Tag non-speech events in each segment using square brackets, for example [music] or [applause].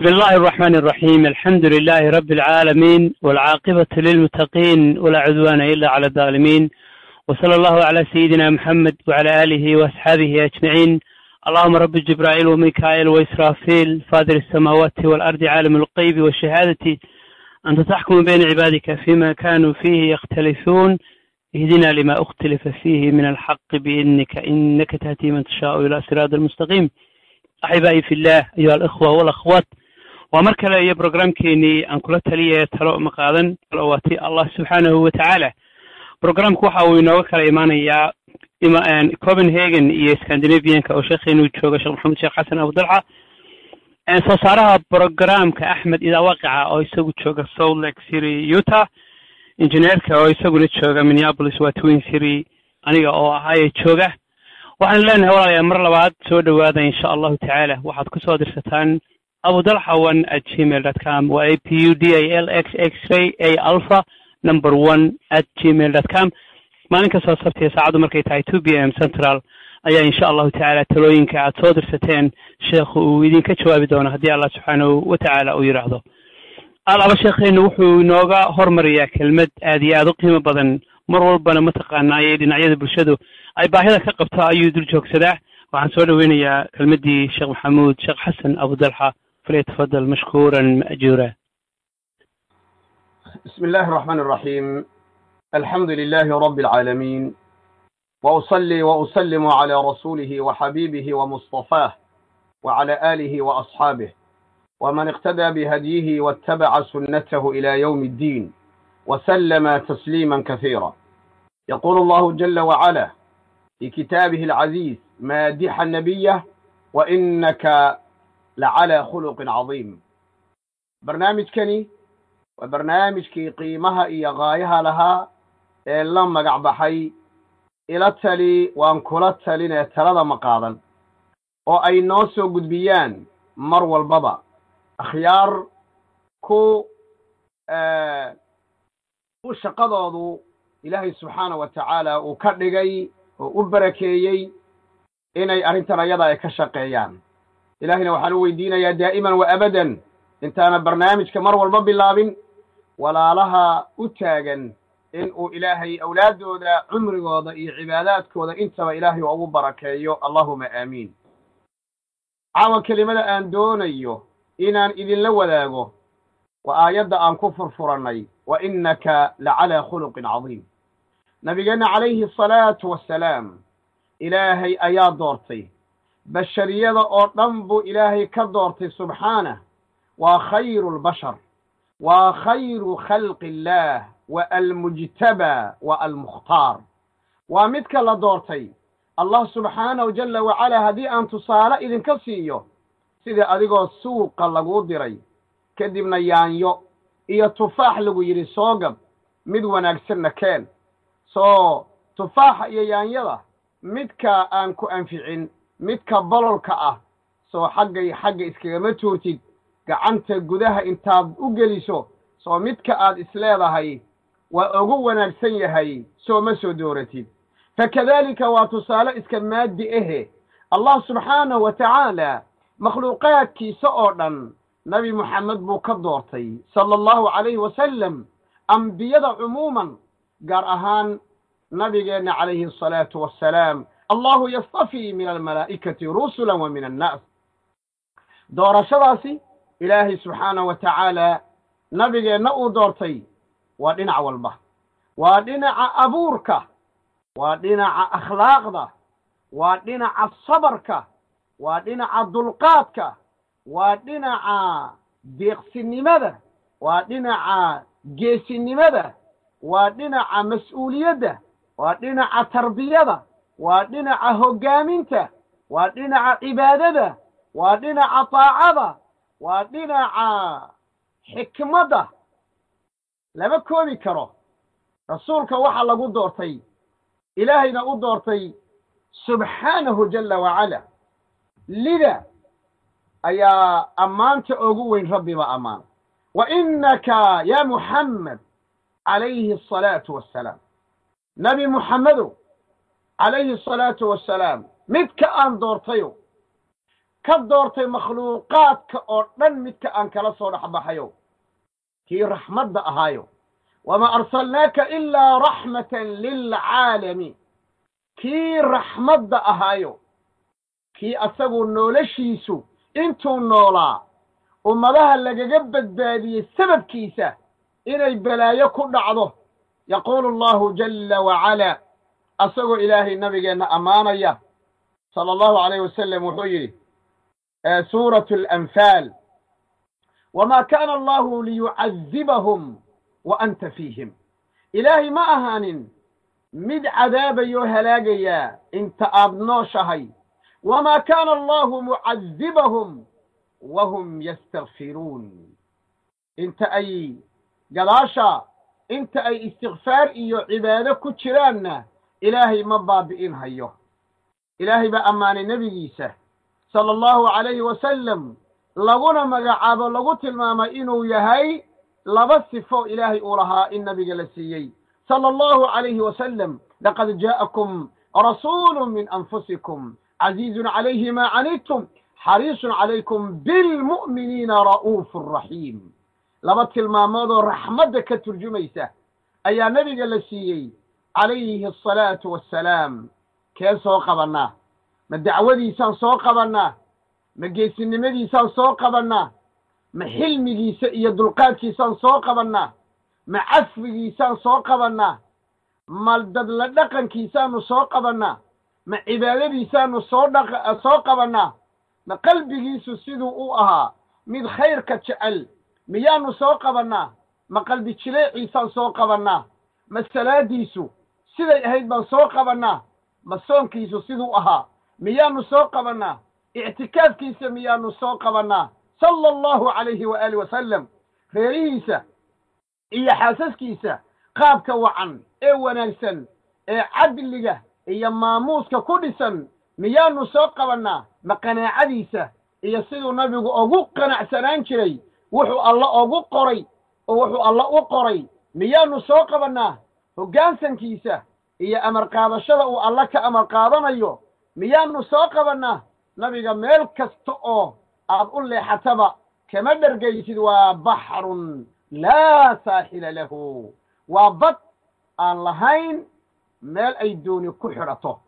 بسم الله الرحمن الرحيم الحمد لله رب العالمين والعاقبة للمتقين ولا عدوان إلا على الظالمين وصلى الله على سيدنا محمد وعلى آله وأصحابه أجمعين اللهم رب جبرائيل وميكائيل وإسرافيل فاضل السماوات والأرض عالم الغيب والشهادة أنت تحكم بين عبادك فيما كانوا فيه يختلفون اهدنا لما اختلف فيه من الحق بإنك إنك تهدي من تشاء إلى صراط المستقيم أحبائي في الله أيها الأخوة والأخوات waa mar kale iyo brograamkeenii aan kula taliya talo ma qaadan. Waati allah subxaanahu watacaala brograamku waxa uu inooga kala imaanayaa copenhagen iyo scandinavianka oo sheekheenu jooga sheekh maxamed sheekh xasan abudalxa soo saaraha brograamka axmed idaawaqica oo isagu jooga salt lake city utah. Injineerka oo isaguna jooga minneapolis waa twin city aniga oo ahaaye jooga. Waxaan leenahay walaalayaa mar labaad soo dhowaada insha allahu tacaala waxaad ku soo dirsataan abudalxa one at gmail dot com waa a p u d a l x x ray a alpha number one at gmail dot com. Maalin kastoo sabtiya saacaddu markay tahay two b m central ayaa insha allahu tacaala talooyinka aad soo dirsateen. Sheekhu uu idinka jawaabi doono haddii allah subxaanahu watacaala uu yidhaahdo alaba sheekheenu wuxuu inooga hormariyaa kelmad aad iyo aad u qiimo badan. Mar walbana mataqaanaaye dhinacyada bulshadu. Ay baahida ka qabto ayuu dul joogsadaa. Waxaan soo dhoweynayaa kelmaddii sheekh maxamuud sheekh xasan abudalxa فليتفضل مشكورا مأجورا بسم الله الرحمن الرحيم الحمد لله رب العالمين وأصلي وأسلم على رسوله وحبيبه ومصطفاه وعلى آله وأصحابه ومن اقتدى بهديه واتبع سنته إلى يوم الدين وسلم تسليما كثيرا يقول الله جل وعلا في كتابه العزيز مادحا نبيه وإنك lacalaa khuluqin cadiim barnaamijkani waa barnaamijkii qiimaha iyo gaayaha lahaa ee la magac baxay ila tali waan kula talinee talada ma qaadan oo ay noo soo gudbiyaan mar walbaba akhyaar ku u shaqadoodu ilaahay subxaana wa tacaala uu ka dhigay oo u barakeeyey inay arrintan ayada ay ka shaqeeyaan ilaahayna waxaan u weydiinayaa daa'iman wa abadan intaana barnaamijka mar walba bilaabin walaalaha u taagan in uu ilaahay awlaaddooda cumrigooda iyo cibaadaadkooda intaba ilaahay ugu barakeeyo allahuma aamiin caawa kelimada aan doonayo inaan idinla wadaago waa aayadda aan ku furfurannay wa innaka lacalaa khuluqin cadiim nabigeenna calayhi asalaatu wassalaam ilaahay ayaa doortay bashariyada oo dhan buu ilaahay ka doortay subxaanah waa khayru lbashar waa khayru khalqi illaah wa almujtabaa wa almukhtaar waa midka la doortay. Allah subxaanahu jalla wacalaa haddii aan tusaale idinka siiyo sidii adigoo suuqa laguu diray kadibna yaanyo iyo tufaax lagu yidhi soo gab mid wanaagsanna keen. Soo tufaaxa iyo yaanyada midka aan ku anficin midka bololka ah soo xaggay xagga iskagama tuurtid gacanta gudaha intaad u geliso soo midka aad isleedahay waa ugu wanaagsan yahay soo ma soo dooratid fakadaalika waa tusaale iska maaddi ahe allah subxaanahu wa tacaala makhluuqaadkiisa oo dhan nabi moxamed buu ka doortay sala allahu calayhi wasalam ambiyada cumuuman gaar ahaan nabigeenna calayhi asalaatu wassalaam allahu yastafii min almalaa'ikati rusula wa min annaas doorashadaasi ilaahay subxaanahu wa tacaala nabigeenna uu doortay waa dhinac walba. Waa dhinaca abuurka waa dhinaca akhlaaqda waa dhinaca sabarka waa dhinaca dulqaadka waa dhinaca deeqsinimada waa dhinaca geesinimada waa dhinaca mas'uuliyadda waa dhinaca tarbiyada waa dhinaca hoggaaminta waa dhinaca cibaadada waa dhinaca taacada waa dhinaca xikmadda lama koobi karo. Rasuulka waxaa lagu doortay ilaahayna u doortay subxaanahu jalla wacala lida ayaa ammaanta ugu weyn rabbiba ammaan. Wa innaka ya muxammed calayhi asalaatu wassalaam. Nebi muxammedow calayhi asalaatu wassalaam midka aan doortayo ka doortay makhluuqaadka oo dhan midka aan kala soo dhexbaxayo kii raxmadda ahaayo wamaa arsalnaaka ilaa raxmatan lilcaalamiin kii raxmadda ahaayo kii asagu noloshiisu intuu noolaa ummadaha lagaga badbaadiyey sababkiisa inay balaayo ku dhacdo yaquulu allahu jalla wacalaa asagoo ilaahay nabigeenna ammaanaya sala allahu alayh wasalam wuxuu yidhi suuratu alanfaal wamaa kaana allahu liyucadibahum wa anta fiihim. Ilaahay ma ahaanin mid cadaabayoo halaagayaa inta aad nooshahay. Wamaa kaana allahu mucadibahum wahum yastakfiruun inta ay gadaasha inta ay istikfaar iyo cibaado ku jiraanna ilaahay ma baabi'in hayo. Ilaahay baa ammaanay nebigiisa sala allahu calayhi wasalam laguna magacaabo lagu tilmaamay inuu yahay laba sifo ilaahay uu lahaa in nabiga la siiyey. Sala allahu calayhi wasalam laqad jaa'akum rasuulu min anfusikum caziizun calayhi maa canidtum xariisun calaykum bilmu'miniina ra'uufu raxiim laba tilmaamoodoo raxmadda ka turjumaysa ayaa nebiga la siiyey calayhi asalaatu wassalaam kee soo qabannaa ma dacwadiisaan soo qabannaa ma geesinimadiisaan soo qabannaa ma xilmigiisa iyo dulqaadkiisaan soo qabannaa ma cafwigiisaan soo qabannaa ma dadla dhaqankiisaanu soo qabannaa ma cibaadadiisaanu soo dhaq soo qabannaa ma qalbigiisu siduu u ahaa mid khayrka jecel miyaanu soo qabannaa ma qalbi jileeciisaan soo qabannaa ma salaadiisu siday ahayd baan soo qabannaa ma soonkiisu siduu ahaa. Miyaanu soo qabannaa ictikaafkiisa miyaanu soo qabannaa sala allahu calayhi waaalih wasalam reerihiisa iyo xaasaskiisa qaabka wacan ee wanaagsan ee cadliga iyo maamuuska ku dhisan miyaanu soo qabannaa ma qanaacadiisa iyo siduu nabigu ugu qanacsanaan jiray wuxuu alla ugu qoray oo wuxuu alla u qoray. Miyaanu soo qabannaa hoggaansankiisa iyo amar qaadashada uu alla ka amar qaadanayo miyaanu soo qabannaa nabiga meel kasta oo aad u leexataba kama dhergaysid waa baxrun laa saaxila lahu. Waa bad aan lahayn meel ay dooni ku xidhato.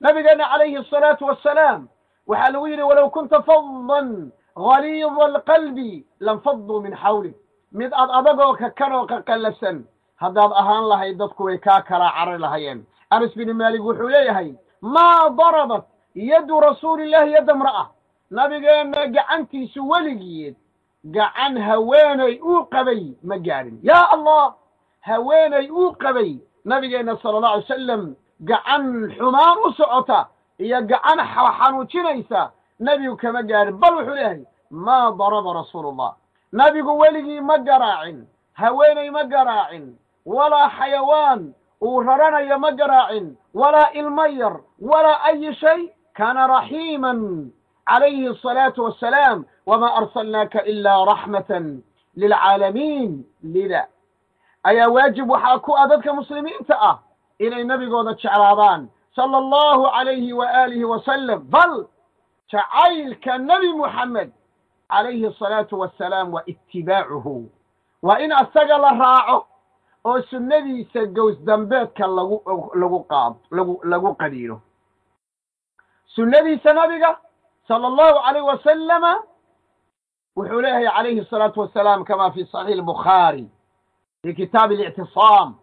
Nabigeenna calayhi asalaatu wassalaam waxaa lagu yidhi walow kunta faddan galiida alqalbi lanfaduu min xawlik. Mid ad adagoo kakanoo qaqallafsan haddaad ahaan lahayd dadku way kaa kala carari lahayeen. Anas bini maalik wuxuu leeyahay maa darabat yaddu rasuulillahi yadda mra'a. Nabigeenna gacantiisu weligeed gacan haweenay uu qabay ma gaadhin yaa allah haweenay uu qabay. Nabigeenna sala allah alay wasalam gacan xumaan u socota iyo gacan xanuujinaysa. Nebigu kama gaadhin bal wuxuu leeyahay maa daraba rasuulullah. Nabigu weligii ma garaacin haweenay ma garaacin walaa xayawaan uu raranayo ma garaacin. Walaa ilmo yar walaa ayi shay kaana raxiiman calayhi asalaatu wassalaam wamaa arsalnaaka ilaa raxmatan lilcaalamiin. Lida. Ayaa waajib waxaa ku ah dadka muslimiinta ah inay nebigooda jeclaadaan. Sala allahu calayhi wa aalihi wasalam bal jacaylka nebi muxamed calayhi asalaatu wassalaam waa itibaacuhu waa in asaga la raaco oo sunnadiisa gows dambeedka lagu lagu qaad lagu lagu qadiino sunnadiisa nabiga sala allahu calayh wasalama wuxuu leeyahay calayhi asalaatu wassalaam kama fi saxiix albukhaari fi kitaabi alictisaam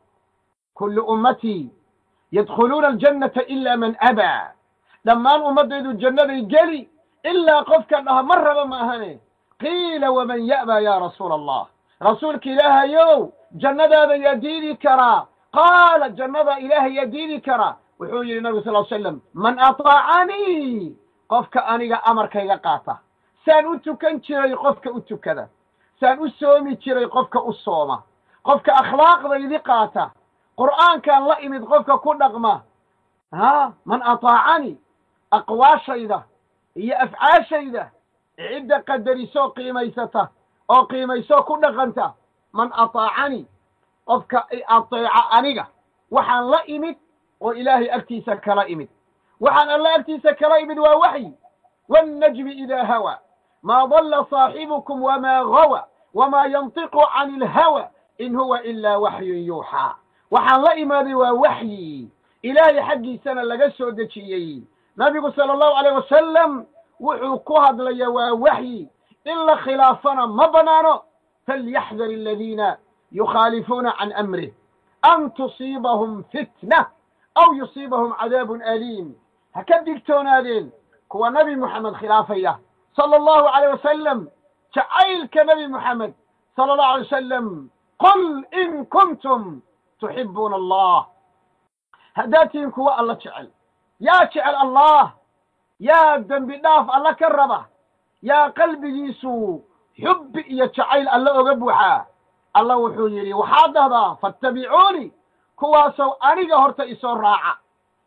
kullu ummatii yadkhuluuna aljannata ila man abaa dhammaan ummaddaydu jannaday geli ilaa qofka dhaha ma raba ma ahane qiila waman ya'baa ya rasuula allah rasuulka ilaahayow jannadaada yaa diidi karaa. Qaala jannada ilaahay yaa diidi karaa. Wuxuu yidhi nabigu sal l slam man ataacanii? Qofka aniga amarkayga qaata. Saan u tukan jiray qofka u tukada. Saan u soomi jiray qofka u sooma. Qofka akhlaaqdaydi qaata. Qur'aankaan la imid qofka ku dhaqma. Ha? Man ataacanii? Aqwaashayda iyo afcaashayda cidda qadarisoo qiimaysata oo qiimaysoo ku dhaqanta man ataacanii qofka ateeca aniga waxaan la imid oo ilaahay agtiisa kala imid. Waxaan alla agtiisa kala imid waa waxyi. Wاnnajmi idaa hawa. Maa dalla saaxibukum wamaa gawa wamaa yantiqu can اlhawa in huwa ilaa waxyun yuuxaa waxaan la imaaday waa waxyi. Ilaahay xaggiisana laga soo dejiyey. Nabigu sala allahu alayh wasalam wuxuu ku hadlaya waa waxyi. In la khilaafana ma bannaano yukhaalifuuna can amrih an tusiibahum fitna aw yusiibahum cadaabun aliim ha ka digtoonaadeen kuwa nabi moxamed khilaafaya sala allahu alayh wasalam jacaylka nabi moxamed sala allahu alay wasalam qul in kuntum tuxibuuna allah haddaad tihiin kuwa alla jecel yaa jecel allah yaa dembi dhaaf alla ka raba yaa qalbigiisu xubbi iyo jacayl alla oga buuxaa alla wuxuu yidhi waxaad dhahdaa fattabicuuni kuwaasow aniga horta isoo raaca.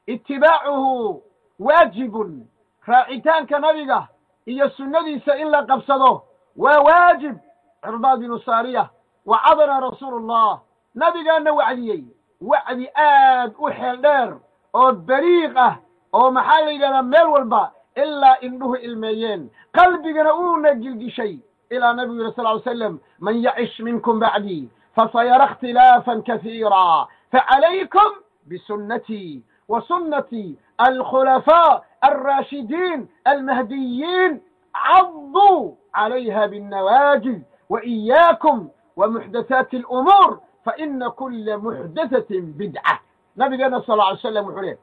Itibaacuhu waajibun raacitaanka nabiga iyo sunnadiisa in la qabsado waa waajib. Cirbaad binu saariya wacadana rasuulu ullah nabigaana wacdiyey. Wacdi aad u xeel dheer oo bariiq ah oo maxaa la yidhahdaa meel walba ilaa indhuhu ilmeeyeen. Qalbigana uuna gilgishay ilaa nabigu yidhi sal ly slam man yacish minkum bacdii fasayara ikhtilaafan kasiira facalaykum bisunnatii wa sunnati alkhulafaa alraashidiin almahdiyiin caduu calayha biاnnawaajiz waإiyaakum wamuxdathaati alumuur faina kula muxdathatin bidca nabigeena sal alay slam wuxuu lehy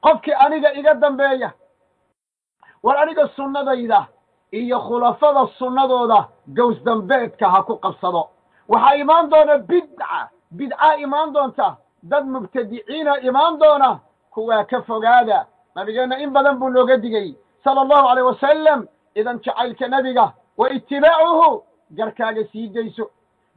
qofkii aniga iga dambeeya war aniga sunnadayda iyo khulafada sunnadooda gows dambeedka ha ku qabsado. Waxaa imaan doona bidca bidcaa imaan doonta. Dad mubtadiciina imaan doona kuwaa ka fogaada. Nabigeenna in badan buu nooga digay. Sala allahu alayh wasalam idan jacaylka nebiga wa itibaacuhu garkaaga sii dayso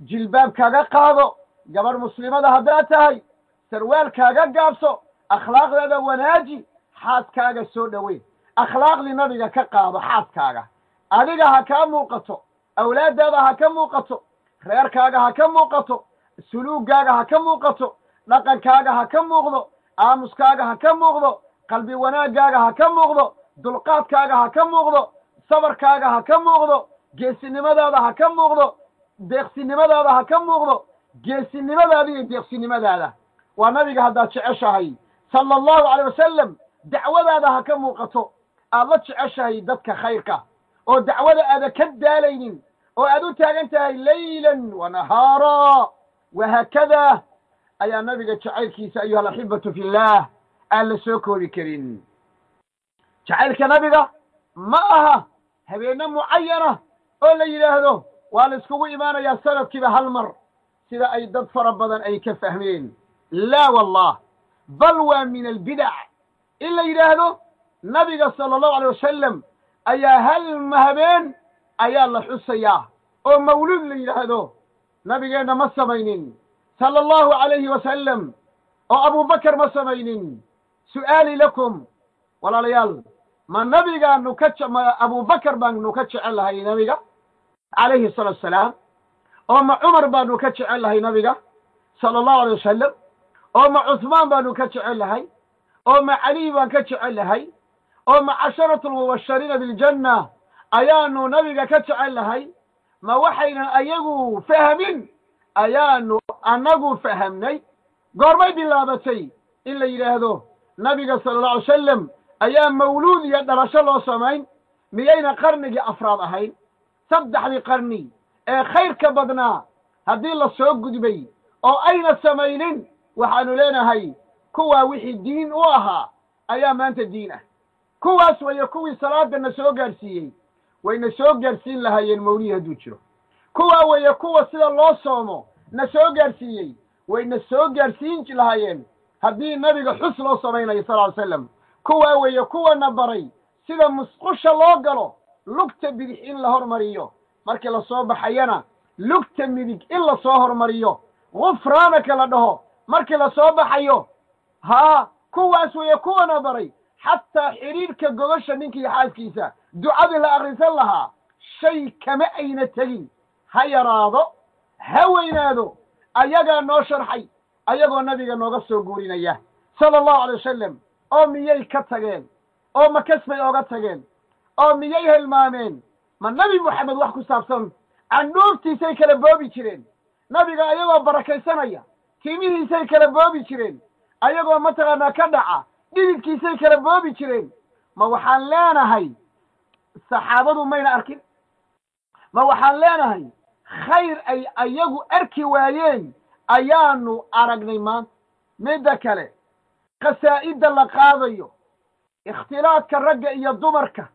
jilbaabkaaga qaado. Gabarh muslimada haddaad tahay sarwaalkaaga gaabso. Akhlaaqdeeda wanaaji xaaskaaga soo dhoweyn. Akhlaaqdii nabiga ka qaado xaaskaaga adiga ha kaa muuqato awlaaddaada ha ka muuqato reerkaaga ha ka muuqato suluugaaga ha ka muuqato dhaqankaaga ha ka muuqdo aamuskaaga ha ka muuqdo qalbi wanaaggaaga ha ka muuqdo dulqaadkaaga ha ka muuqdo sabarkaaga ha ka muuqdo geesinimadaada ha ka muuqdo deeqsinimadaada ha ka muuqdo geesinimadaada iyo deeqsinimadaada waa nabiga haddaad jeceshahay sala allahu calay wasalam dacwadaada ha ka muuqato aad la jeceshahay dadka khayrka oo dacwada aada ka daalaynin oo aad u taagan tahay laylan wa nahaara wahaakada ayaa nabiga jacaylkiisa ayuha alaxibatu fi llah aan la soo koobi karin. Jacaylka nabiga ma aha habeenno mucayana oo la yidhaahdo waa la iskugu imaanayaa sanadkiiba hal mar sida ay dad fara badan ay ka fahmeen. Laa wallah bal waa min albidac in la yidhaahdo nabiga sala allahu alay wasalam ayaa hal mahabeen ayaa la xusayaa oo mawluud la yidhaahdo. Nabigeenna ma samaynin. Sala allahu calayhi wasalam oo abubakar ma samaynin. Su'aali lakum. Walaalayaal ma nabigaanu ka ma abubakar baanu ka jecel lahay nabiga? Calayhi salaatu asalaam oo ma cumar baanu ka jecel lahay nabiga? Sala allahu alay wasalam oo ma cuhmaan baanu ka jecel lahay? Oo ma caliy baan ka jecel lahay oo ma casharatu almubashariina biljanna ayaanu nabiga ka jecel lahay ma waxaynan ayagu fahmin ayaanu annagu fahamnay? Goormay bilaabatay in la yidhaahdo nabiga sala allahu alay wasalam ayaa mawluud iyo dhalasho loo samayn miyayna qarnigii afraad ahayn? Saddexdii qarni ee khayrka badnaa haddii la soo gudbay oo ayna samaynin waxaanu leenahay kuwaa wixii diin u ahaa ayaa maanta diin ah kuwaas weeye kuwii salaada na soo gaadhsiiyey wayna soo gaadhsiin lahaayeen mawlihii hadduu jiro. Kuwaa weeye kuwa sida loo soomo na soo gaadhsiiyey wayna soo gaadhsiin lahaayeen haddii nabiga xus loo samaynayo sal ly slam kuwaa weeye kuwana baray sida musqusha loo galo lugta bidix in la hormariyo. Markii la soo baxayana lugta midig in la soo hormariyo. Gufraanaka la dhaho. Markii la soo baxayo haa kuwaas weeye kuwana baray xataa xidhiidhka gogosha ninkii xaaskiisa ducadii la akrisan lahaa shay kama ayna tegin ha yaraado ha weynaado ayagaa noo sharxay ayagoo nabiga nooga soo guurinaya sala allahu alay wasalam oo miyay ka tageen oo makasbay ooga tageen oo miyay hilmaameen ma nebi moxamed wax ku saabsan candhuuftiisay kala boobi jireen nabiga ayagoo barakaysanaya tiimihiisay kala boobi jireen ayagoo mataqaanaa ka dhaca dhididkiisay kala boobi jireen. Ma waxaan leenahay saxaabadu mayna arkin. Ma waxaan leenahay khayr ay ayagu arki waayeen ayaanu aragnay maanta. Midda kale qasaa'idda la qaadayo ikhtilaadka ragga iyo dumarka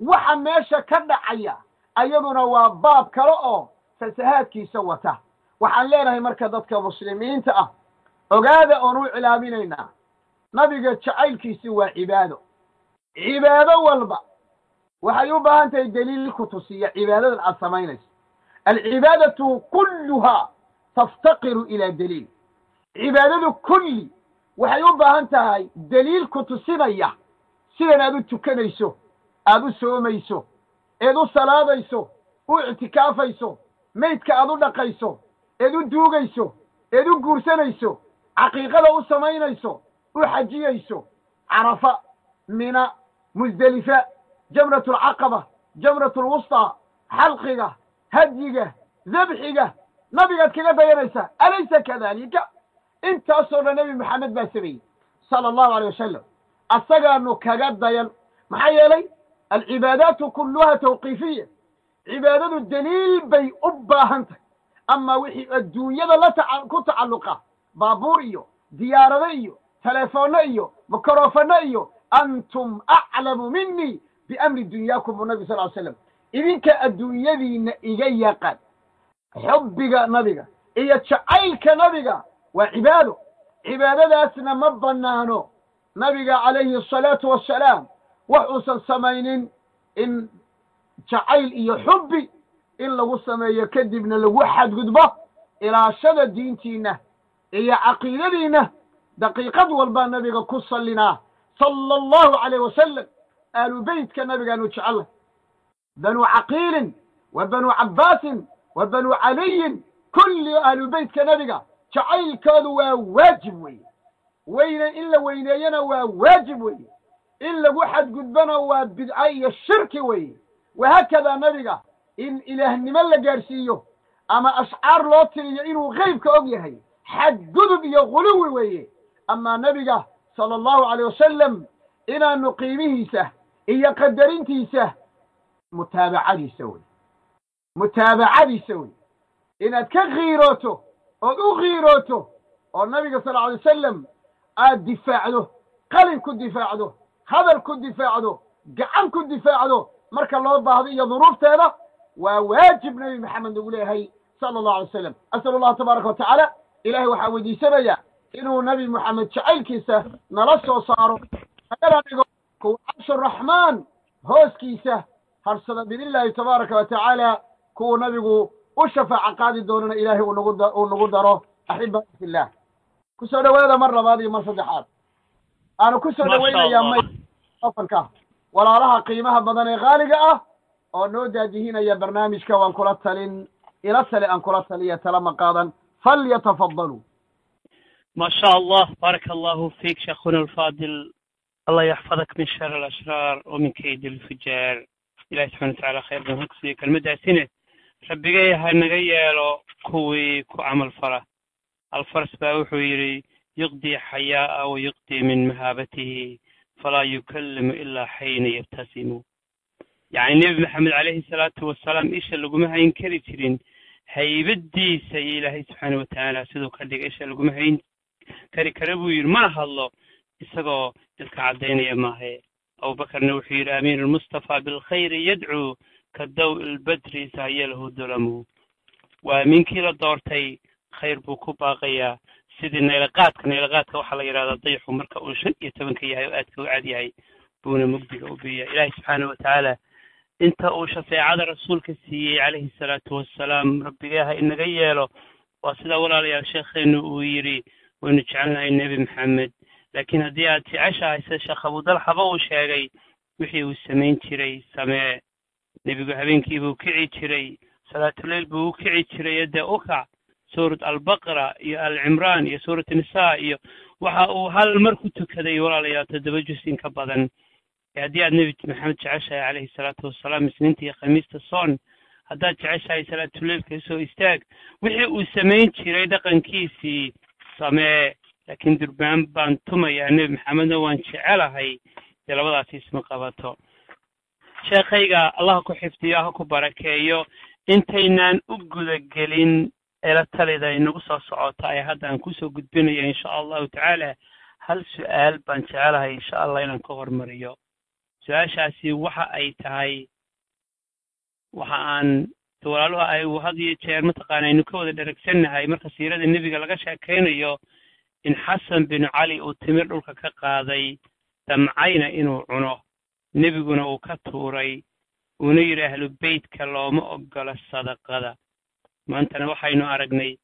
waxa meesha ka dhacaya ayaduna waa baab kale oo fasahaadkiisa wata. Waxaan leenahay marka dadka muslimiinta ah ogaada oon u cilaaminaynaa nabiga jacaylkiisi waa cibaado. Cibaado walba waxay u baahan tahay deliil ku tusiya cibaadadan aad samaynayso. Alcibaadatu kulluhaa taftaqiru ilaa deliil cibaadadu kulli waxay u baahan tahay deliil ku tusinaya. Sidan aad u tukanayso aad u soomayso eed u salaadayso u ictikaafayso maydka aad u dhaqayso eed u duugayso eed u guursanayso caqiiqada u samaynayso u xajiyayso carafa mina musdelifa jamrat alcaqaba jamrat alwustaa xalqiga hadyiga dabxiga nabigaad kaga dayanaysaa alaysa kadalika intaasoo dhan nebi maxamed baa sameeyey sala allahu alay wasalam asagaanu kaga dayan. Maxaa yeelay? Alcibaadaatu kulluha tawqiifiya cibaadadu deliil bay u baahan tahay. Ama wixii adduunyada la ku tacalluqa baabuur iyo diyaarado iyo teleefoonno iyo mikrofono iyo antum aclamu minii biamri dunyaakum buu nabi sal ly slam idinka adduunyadiinna iga yaqaan xubbiga nabiga iyo jacaylka nabiga waa cibaado. Cibaadadaasna ma bannaano. Nabiga calayhi asalaatu wassalaam wax uusan samaynin in jacayl iyo xubbi in lagu sameeyo kadibna lagu xadgudbo ilaashada diintiinna iyo caqiidadiinna daqiiqad walbaa nabiga ku sallinaa sala allahu calayh wasalam aalu beytka nabigaanu jecellay banuu caqiilin wa banuu cabbaasin wa banuu caliyin kulli aalu beytka nabiga jacaylkoodu waa waajib weeye. Weyne in la weyneeyana waa waajib weeye. In lagu xadgudbona waa bidco iyo shirki weeye. Wahaakadaa nabiga in ilaahnimo la gaadhsiiyo ama ashcaar loo tiriyo inuu qeybka og yahay xadgudub iyo guluwi weeye amaa nebiga sala allahu caleyh wasalam inaanu qiimihiisa iyo qadarintiisa mutaabacadiisa wey mutaabacadiisa wey inaad ka kiirooto ood u kiirooto oo nabiga sal alay wasalam aad difaacdo qalin ku difaacdo hadal ku difaacdo gacan ku difaacdo marka loo baahdo iyo duruufteeda waa waajib nebi maxamed nagu leeyahay sala allahu alay wasalam asal allahu tabaaraka wa tacaala ilahay waxaa weydiisanaya inuu nebi moxamed jacaylkiisa nala soo saaro nagala dhigo kuwa carshu raxmaan hooskiisa harsada biidnillahi tabaaraka wa tacaala kuwa nabigu u shafaaco qaadi doonana ilaahay uu nagu daro. Axibati fillah ku soo dhowaada mar labaad iyo mar saddexaad. Aanu ku soo dhowaynayaa may ofanka walaalaha qiimaha badan ee qaaliga ah oo noo daadihinaya barnaamijka waan kula talin ila tale aan kula taliya talama qaadan. Falyatafadaluu ما شاء الله بارك الله فيك شيخنا الفاضل الله يحفظك من شر الأشرار ومن كيد الفجار إلهي سبحانه وتعالى خير من هكسي كلمة سنة ربي هاي نغيالو كوي كو عمل فرة الفرس باوحو يري يقضي حياء ويقضي من مهابته فلا يكلم إلا حين يبتسم يعني النبي محمد عليه الصلاة والسلام إيش اللي قمها ينكري ترين haybadiisa iyo ilaahay subxaana watacaala siduu ka dhigay isha laguma hayn kari kare buu yidhi mana hadlo isagoo ilka caddaynaya maahe. Abubakarna wuxuu yidhi amiiru lmustafa bilkhayri yadcuu ka daw ilbadri sahya lahu dulamu. Waa amiinkii la doortay khayr buu ku baaqayaa sidii naylaqaadka naylaqaadka waxaa la yidhahdaa dayxu marka uu shan iyo tobanka yahay oo aadka u cad yahay buuna mugdiga u biya ilaahay subxaana watacaala inta uu shafeecada rasuulka siiyey calayhi salaatu wassalaam rabbigeeha inaga yeelo waa sidaa walaalayaal sheekheenu uu yidhi waynu jecelnahay nebi maxamed laakiin haddii aad jeceshahay sida sheekh abudalxaba uu sheegay wixii uu samayn jiray samee nebigu habeenkii buu kici jiray salaatuleyl buu u kici jiray dee ukac suurat albaqra iyo alcimraan iyo suurat nisaa iyo waxa uu hal mar ku tukaday walaalayaal toddoba jus in ka badan ee haddii aad nebi maxamed jeceshahay calayhi salaatu wasalaam isniinta iyo khamiista soon haddaad jeceshahay salaatuleilka soo istaag wixii uu samayn jiray dhaqankiisii samee laakiin durbaan baan tumayaa nebi maxamedna waan jecelahay dee labadaasi isma qabato. Sheekhayga allah ku xifdiyo ha ku barakeeyo intaynaan u gudagelin eela talida inagu soo socota ee hadda aan ku soo gudbinayo insha allahu tacaala hal su'aal baan jecelahay insha allah inaan ka hormariyo. Su'aashaasi waxa ay tahay waxa aan walaaluha ay had iyo jeer mataqaana aynu ka wada dheragsannahay marka siirada nebiga laga sheekaynayo in xasan binu cali uu timir dhulka ka qaaday damcayna inuu cuno. Nebiguna uu ka tuuray uuna yidhi ahlu beytka looma ogola sadaqada. Maantana waxaynu aragnay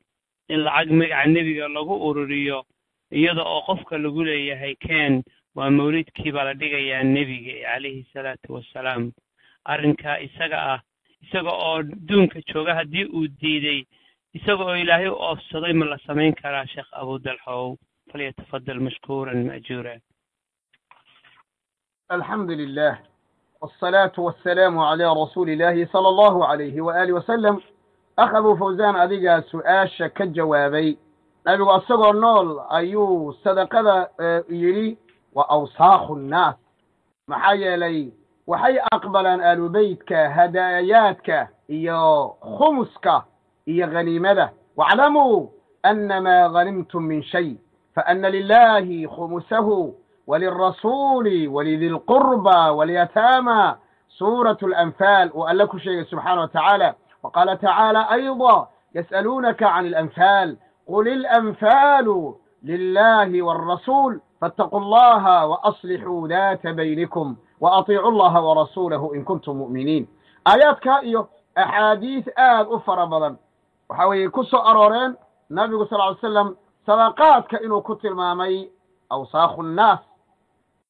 in lacag magaca nebiga lagu ururiyo iyada oo qofka lagu leeyahay keen waa mawlidkii baa la dhigayaa nebiga calayhi salaatu wassalaam arrinkaa isaga ah isaga oo duunka jooga haddii uu diiday isaga oo ilaahay u oofsaday ma la samayn karaa sheekh abudalxow falyatafadal mashkuuran majuura alxamdu lilah wsalaatu wasalaamu calaa rasuuli illaahi sala allahu calayhi waaali wasalam akh abuu fawsaan adigaa su'aasha ka jawaabay. Nabigu isagoo nool ayuu sadaqada yidhi wa awsaakhu nnaas maxaa yeelay waxay aqbalaan aalubeydka hadaayaadka iyo khumuska iyo haniimada waclamuu ana maa hanimtum min shay faana lilahi khumusahu walilrasuuli walidi lqurba walyataama suuratu alanfaal uu alle ku sheegay subxaana wa tacaala wa qaala tacaala ayda yas'aluunaka can alanfaal qul ilanfaalu lilahi walrasuul faataquu allaha waaslixuu daata baynikum waatiicu llaha warasuulahu in kuntum mu'miniin aayaadkaa iyo axaadiis aad u fara badan waxa weeye ku soo arooreen nabigu sal ly slam sadaqaadka inuu ku tilmaamay awsaakhu nnaas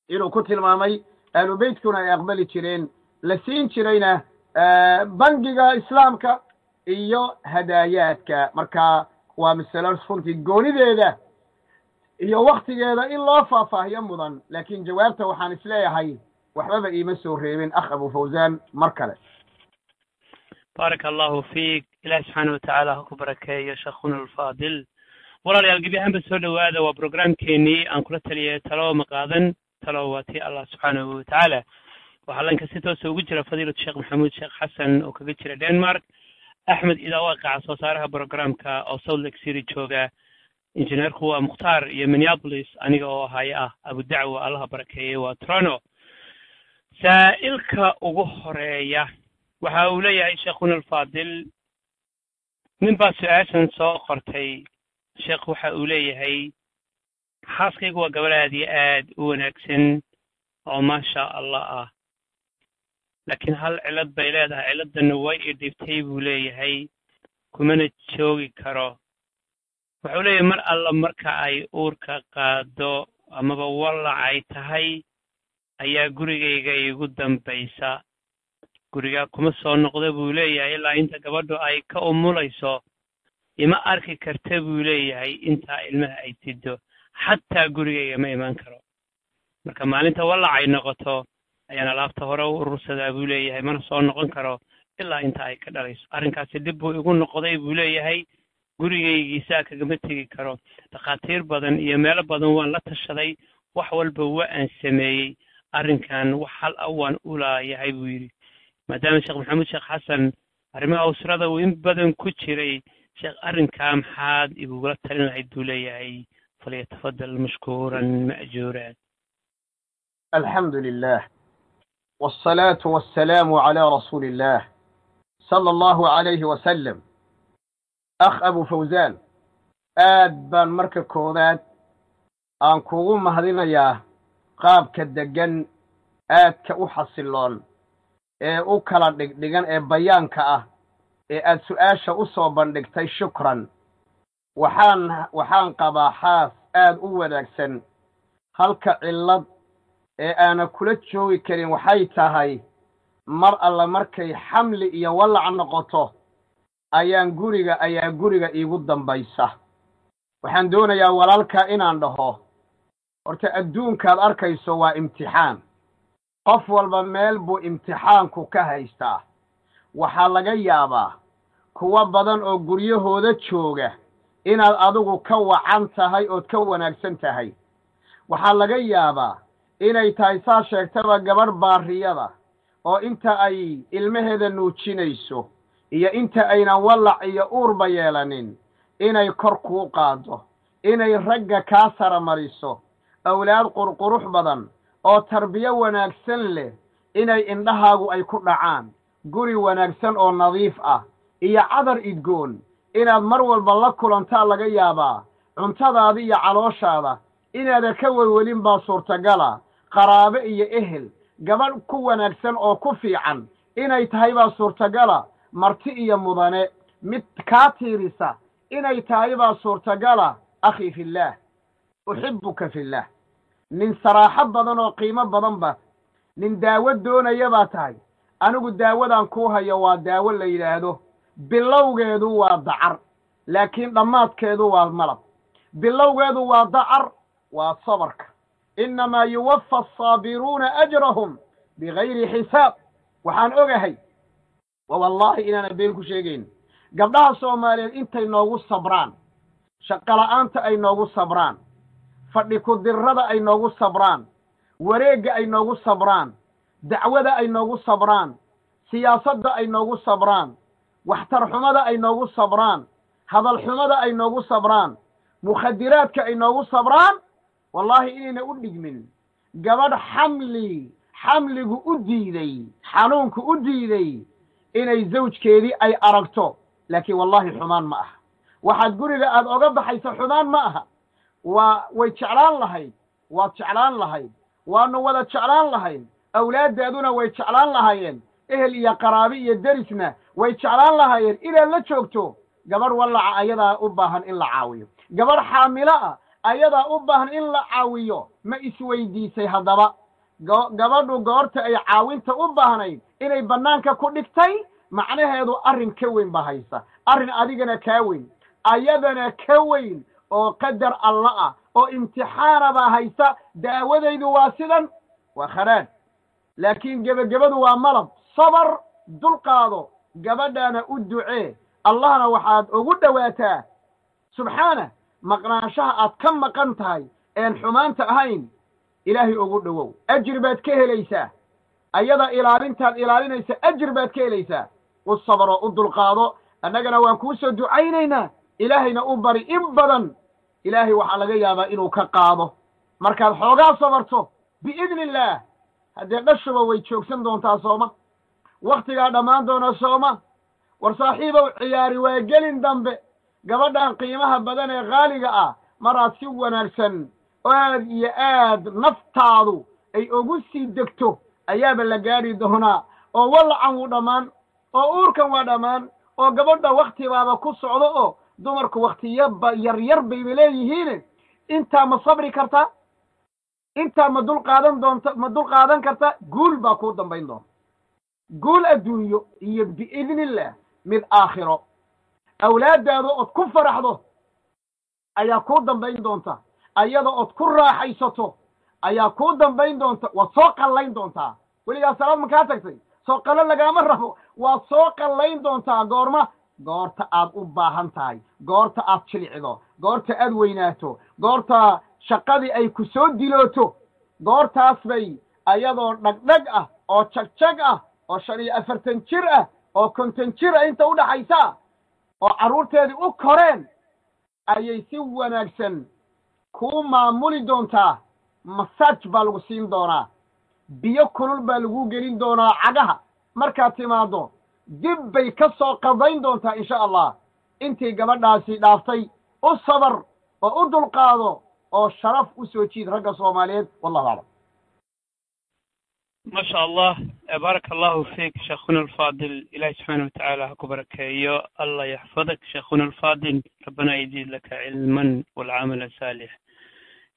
inuu ku tilmaamay ahlubeytkuna ay aqbali jireen la siin jirayna bangiga islaamka iyo hadaayaadka markaa waa masalo runtii goonideeda iyo waktigeeda in loo faahfaahyo mudan laakiin jawaabta waxaan is leeyahay waxbaba iima soo reebin akh abu fawzan mar kale. Baaraka allahu fiik. Ilahi subxaana watacaala ha ku barakeeyo sheekhuna alfaadil walaalayaal gebi ahaanba soo dhowaada waa programkeenii aan kula taliyay talo maqaadan talo waa tii allah subxaanahu watacaala waxaa lanka si toosa ugu jira fadiilatu sheekh maxamuud sheekh xasan oo kaga jira denmark. Axmed idawaqaca soo saaraha programka oo south lake city jooga. Injineerku waa mukhtaar iyo minneapolis aniga oo haya ah abudacwa allaha barakeeyey waa toronto saa'ilka ugu horreeya waxa uu leeyahay sheekhuna alfaadil nin baa su'aashan soo qortay. Sheekh waxa uu leeyahay xaaskaygu waa gabadh aad iyo aad u wanaagsan oo maasha allah ah. Laakiin hal cillad bay leedahay cilladdanna way i dhibtay buu leeyahay kumana joogi karo. Wuxuu leeyahay mar alla marka ay uurka qaado amaba wallac ay tahay ayaa gurigayga iigu dambaysa. Gurigaa kuma soo noqda buu leeyahay ilaa inta gabadhu ay ka umulayso. Ima arki karta buu leeyahay intaa ilmaha ay tiddo. Xataa gurigayga ma imaan karo. Marka maalinta wallac ay noqoto ayaan alaabta hore u urursadaa buu leeyahay mana soo noqon karo ilaa inta ay ka dhalayso. Arrinkaasi dhib buu igu noqday buu leeyahay. Gurigaygiisaa kagama tegi karo. Dhakhaatiir badan iyo meelo badan waan la tashaday. Wax walba waa aan sameeyey arrinkan wax hal a waan u laayahay buu yidhi. Maadaama sheekh maxamuud sheekh xasan arrimaha usrada uu in badan ku jiray sheekh arrinkaa maxaad igugula talin lahayd buu leeyahay. Falyatafadal mashkuuran ma'juura. Alxamdu lilah waalsalaatu waalsalaamu calaa rasuuli illaah sala allahu calayhi wasalam akh abu fawsaan aad baan marka koowaad aan kuugu mahadinayaa qaabka deggan aadka u xasiloon ee u kala dhigdhigan ee bayaanka ah ee aad su'aasha u soo bandhigtay shukran. Waxaan waxaan qabaa xaas aad u wanaagsan. Halka cillad ee aana kula joogi karin waxay tahay mar alla markay xamli iyo wallac noqoto ayaan guriga ayaa guriga iigu dambaysa. Waxaan doonayaa walaalkaa inaan dhaho horta adduunkaad arkayso waa imtixaan. Qof walba meel buu imtixaanku ka haystaa. Waxaa laga yaabaa kuwo badan oo guryahooda jooga inaad adigu ka wacan tahay ood ka wanaagsan tahay. Waxaa laga yaabaa inay tahay saa sheegtaba gabadh baariyada oo inta ay ilmaheeda nuujinayso iyo inta aynan wallac iyo uurba yeelanin inay kor kuu qaaddo inay ragga kaa saramariso awlaad qurqurux badan oo tarbiyo wanaagsan leh inay indhahaagu ay ku dhacaan. Guri wanaagsan oo nadiif ah iyo cadar idgoon. Inaad mar walba la kulantaa laga yaabaa cuntadaada iyo calooshaada. Inaadan ka welwelin baa suurtagala. Qaraabe iyo ehel gabadh ku wanaagsan oo ku fiican inay tahay baa suurtagala. Marti iyo mudane mid kaa tiirisa inay tahay baa suurtagala. Akhii fillaah uxibuka fillaah nin saraaxo badan oo qiimo badan ba. nin daawo doonaya baa tahay. anigu daawadan kuu hayo waa daawo la yidhaahdo. bilowgeedu waa dacar laakiin dhammaadkeedu waa malab. bilowgeedu waa dacar waa sabarka. innamaa yuwaffa asaabiruuna ajrahum bigayri xisaab. waxaan ogahay wa wallaahi inaana been ku sheegayn gabdhaha soomaaliyeed intay noogu sabraan shaqola'aanta ay noogu sabraan fadhi ku-dirrada ay noogu sabraan wareegga ay noogu sabraan dacwada ay noogu sabraan siyaasadda ay noogu sabraan waxtarxumada ay noogu sabraan hadalxumada ay noogu sabraan mukhadiraadka ay noogu sabraan wallaahi inayna u dhigmin. Gabadh xamli xamligu u diiday xanuunku u diiday inay zawjkeedii ay aragto laakiin wallaahi xumaan ma aha. Waxaad guriga aad oga baxaysa xumaan ma aha waa way jeclaan lahayd. Waad jeclaan lahayd. Waanu wada jeclaan lahayd awlaaddaaduna way jeclaan lahaayeen ehel iyo qaraabi iyo derisna way jeclaan lahaayeen inaad la joogto gabadh wallaca ayadaa u baahan in la caawiyo. Gabadh xaamilo ah ayadaa u baahan in la caawiyo. Ma isweydiisay haddaba. Gabadhu goorta ay caawinta u baahnayd inay bannaanka ku dhigtay macnaheedu arrin ka weyn baa haysa. Arrin adigana kaa weyn ayadana ka weyn oo qadar alla ah oo imtixaana baa haysa daawadaydu waa sidan waa kharaad laakiin gebagabadu waa malab. Sabar dulqaado gabadhaana u ducee. Allahna waxaad ugu dhowaataa subxaana maqnaanshaha aad ka maqan tahay een xumaanta ahayn ilaahay ugu dhowow. Ajir baad ka helaysaa. Ayada ilaalintaad ilaalinaysa ajir baad ka helaysaa. U sabro u dulqaado annagana waan kuu soo ducaynaynaa ilaahayna u bari in badan ilaahay waxaa laga yaabaa inuu ka qaado. Markaad xoogaa sabarto biidni illaah haddee dhashuba way joogsan doontaa sooma. Wakhtigaa dhammaan doona sooma. War saaxiibow ciyaari waa gelin dambe gabadhan qiimaha badan ee khaaliga ah maraad si wanaagsan aad iyo aad naftaadu ay ugu sii degto ayaaba la gaadhi doonaa. Oo wallacan wuu dhammaan oo uurkan waa dhammaan oo gabadha wakhtibaaba ku socdo oo dumarku wakhtiyaba yaryar bayba leeyihiine intaa ma sabri kartaa intaa ma dul qaadan doonta ma dul qaadan karta? Guul baa kuu dambayn doonta guul adduunyo iyo biidni illaah mid aakhiro. Awlaaddaada ood ku faraxdo ayaa kuu dambayn doonta. Ayada ood ku raaxaysato ayaa kuu dambayn doonta. Waad soo qallayn doontaa. Weligaa salaad ma kaa tagtay? Soo qallo lagaama rabo. Waad soo qallayn doontaa goorma goorta aad u baahan tahay. Goorta aad jilicdo goorta aad weynaato. Goorta shaqadii ay ku soo dilooto. Goortaas bay ayadoo dhagdhag ah oo jagjag ah oo shan iyo afartan jir ah oo konton jir ah inta u dhaxaysa oo carruurteedii u koreen ayay si wanaagsan kuu maamuli doontaa. Masaaj baa lagu siin doonaa. Biyo kulul baa lagu gelin doonaa cagaha. Markaad timaaddo dib bay ka soo qadayn doontaa insha allah intii gabadhaasi dhaaftay u sabar oo u dulqaado oo sharaf u soo jiid ragga soomaaliyeed. Wallahu aclam. Maasha allah baaraka allahu fiik sheekhuna alfaadil ilahi subxaana watacaala ha ku barakeeyo. Allah yaxfadak sheekhuna alfaadil rabbana yaziid laka cilman walcamala saalix.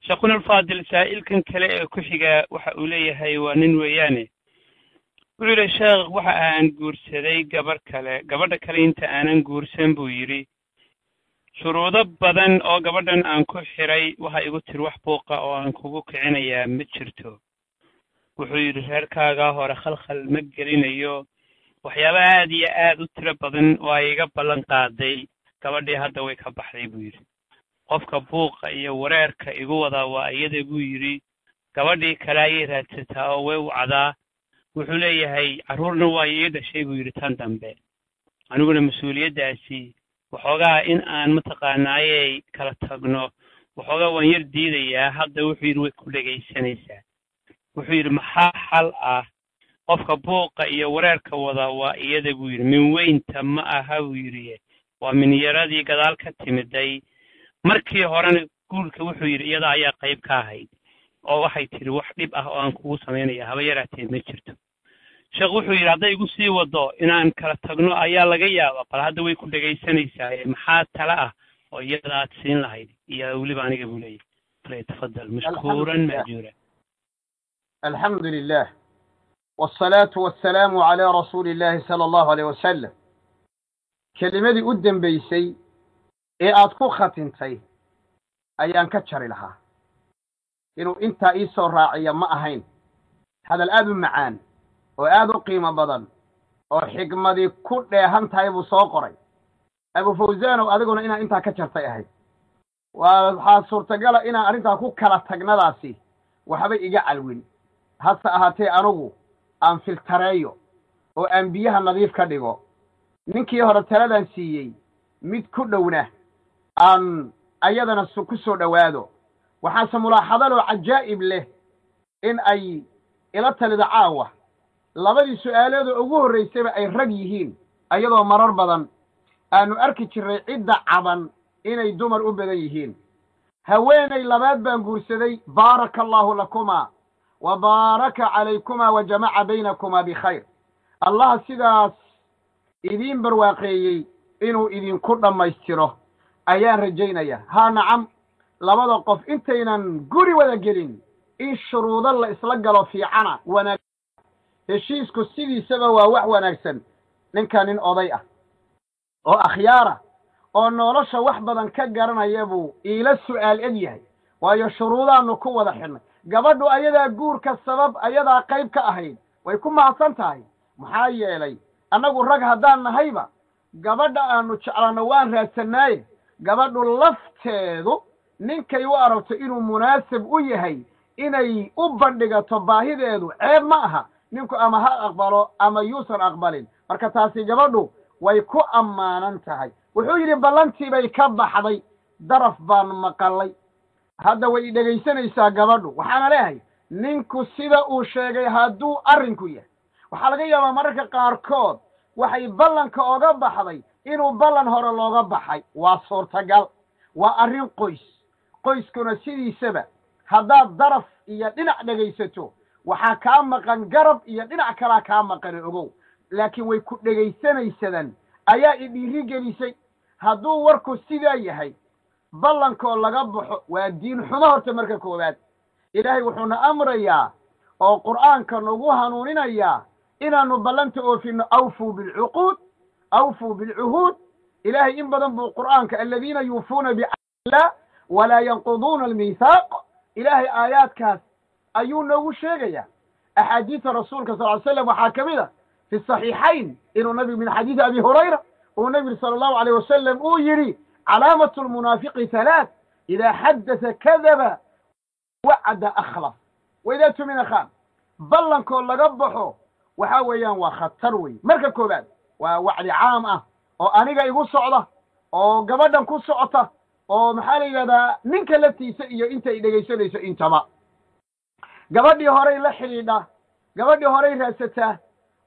Sheekhuna alfaadil saa'ilkan kale ee ku xiga waxa uu leeyahay waa nin weeyaane wuxuu yihi sheekh waxa aan guursaday gabar kale gabadha kale inta aanan guursan buu yidhi. Shuruudo badan oo gabadhan aan ku xiray waxa igu tiri wax buuqa oo aan kugu kicinayaa ma jirto. Wuxuu yidhi reerkaagaa hore khalkhal ma gelinayo. Waxyaaba aad iyo aad u tiro badan waa iga ballan qaaday. Gabadhii hadda way ka baxday buu yidhi. Qofka buuqa iyo wareerka igu wadaa waa iyada buu yidhi. Gabadhii kale ayay raadsataa oo way wacdaa wuxuu leeyahay carruurna waa ii dhashay buu yidhi tan dambe aniguna mas'uuliyaddaasi waxoogaa in aan mataqaanaayey kala tagno waxoogaa waan yar diidayaa hadda wuxuu yidhi way ku dhegaysanaysaa. Wuxuu yidhi maxaa xal ah? Qofka buuqa iyo wareerka wada waa iyada buu yidhi. Min weynta ma aha buu yidhi. Waa min yaradii gadaal ka timiday markii horena guurka wuxuu yidhi iyada ayaa qayb ka ahayd oo waxay tidhi wax dhib ah oo aan kugu samaynaya haba yaraatee ma jirto. Sheekh wuxuu yidhi hadday igu sii wado inaan kala tagno ayaa laga yaaba bal hadda way ku dhegaysanaysaa maxaa tala ah oo iyada aad siin lahayd iyo weliba aniga buu leeyahy falyatafadal mashkuuran maajuura alxamdu lilah wاsalaatu wasalaamu calaa rasuuli illahi sala allahu aleyh wasalam kelimadii u dembaysay ee aad ku khatintay ayaan ka jari lahaa inuu intaa ii soo raaciya ma ahayn. Hadal aad u macaan oo aad u qiimo badan oo xigmadii ku dheehan tahay buu soo qoray. Abu fawsaanow adiguna inaan intaa ka jartay ahayd. Waxaa suurtagala inaan arrintaa ku kala tagnadaasi waxba iga calwin. Hase ahaatee anugu aan filtareeyo oo aan biyaha nadiif ka dhigo. Ninkii hore taladan siiyey mid ku dhowna aan ayadana ku soo dhowaado waxaase mulaaxadaloo cajaa'ib leh in ay ila talido caawa. Labadii su'aaloodoo ugu horraysayba ay rag yihiin ayadoo marar badan aanu arki jirray cidda caban inay dumar u badan yihiin. Haweenay labaad baan guursaday baaraka allaahu lakumaa wa baaraka calaykumaa wa jamaca baynakumaa bikhayr. Allaha sidaas idiin barwaaqeeyey inuu idinku dhammaystiro. Ayaan rajaynaya. Haa nacam labada qof intaynan guri wada gelin in shuruudo la isla galo fiicana wanaag. Heshiisku sidiisaba waa wax wanaagsan ninka nin oday ah. Oo akhyaara oo nolosha wax badan ka garanaya buu iila su'aal eg yahay. Waayo shuruudaannu ku wada xidhnay gabadhu ayadaa guurka sabab ayadaa qayb ka ahayd way ku mahadsan tahay. Maxaa yeelay annagu rag haddaan nahayba gabadha aanu jeclanno waan raadsannaaye gabadhu lafteedu ninkay u aragto inuu munaasib u yahay inay u bandhigato baahideedu ceeb ma aha ninku ama ha aqbalo ama yuusan aqbalin. Marka taasi gabadhu way ku ammaanan tahay. Wuxuu yidhi ballantii bay ka baxday daraf baan maqallay hadda way dhegaysanaysaa gabadhu. Waxaana leeyahay ninku sida uu sheegay hadduu arrinku yahay. Waxaa laga yaabaa mararka qaarkood waxay ballanka oga baxday inuu ballan hore looga baxay. Waa suurtagal. Waa arrin qoys qoyskuna sidiisaba haddaad daraf iyo dhinac dhegaysato waxaa kaa maqan garab iyo dhinac kalaa kaa maqani ogow. Laakiin way ku dhegaysanaysadan ayaa i dhiiri gelisay hadduu warku sidaa yahay ballankoo laga baxo waa diin xumo horta marka koowaad. Ilaahay wuxuuna amrayaa oo qur'aanka nagu hanuuninayaa inaannu ballanta oofinno awfuu bilcuquud awfuu bilcuhuud. Ilaahay in badan buu qur'aanka aladiina yuufuuna bicahdillah walaa yanquduuna almiithaaq ilaahay aayaadkaas ayuu noogu sheegayaa axaadiisa rasuulka sal ly slam waxaa ka mid a fi saxiixayn inuu nabigu min xadiidi abi hurayra uu nabigu sala allahu alayh wasalam uu yidhi calaamatu lmunaafiqi halaat idaa xaddasa kadaba wacda akhlaf wa idaa tumina khaan ballankoo laga baxo waxa weeyaan waa khatar wey marka koowaad waa wacdi caam ah oo aniga igu socda oo gabadhan ku socota oo maxaa la yidhahdaa ninka laftiisa iyo intay dhegaysanayso intaba. Gabadhii horay la xidhiidha gabadhii horay raadsataa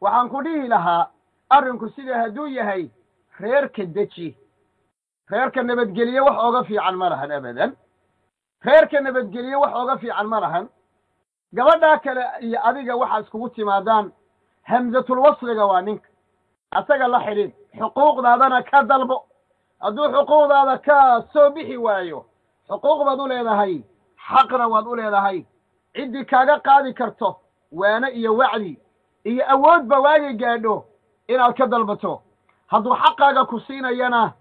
waxaan ku dhihi lahaa arrinku sida hadduu yahay reerka deji. Reerka nabadgeliye wax ooga fiican ma lahan abadan. Reerka nabadgeliye wax ooga fiican ma lahan. Gabadhaa kale iyo adiga waxaa iskugu timaadaan hamsatulwasliga waa ninka asaga la xidhiid xuquuqdaadana ka dalbo hadduu xuquuqdaada ka soo bixi waayo xuquuq baad u leedahay xaqna waad u leedahay. Ciddii kaaga qaadi karto waane iyo wacdi iyo awoodba waagay gaadho inaad ka dalbato. Hadduu xaqaaga ku siinayana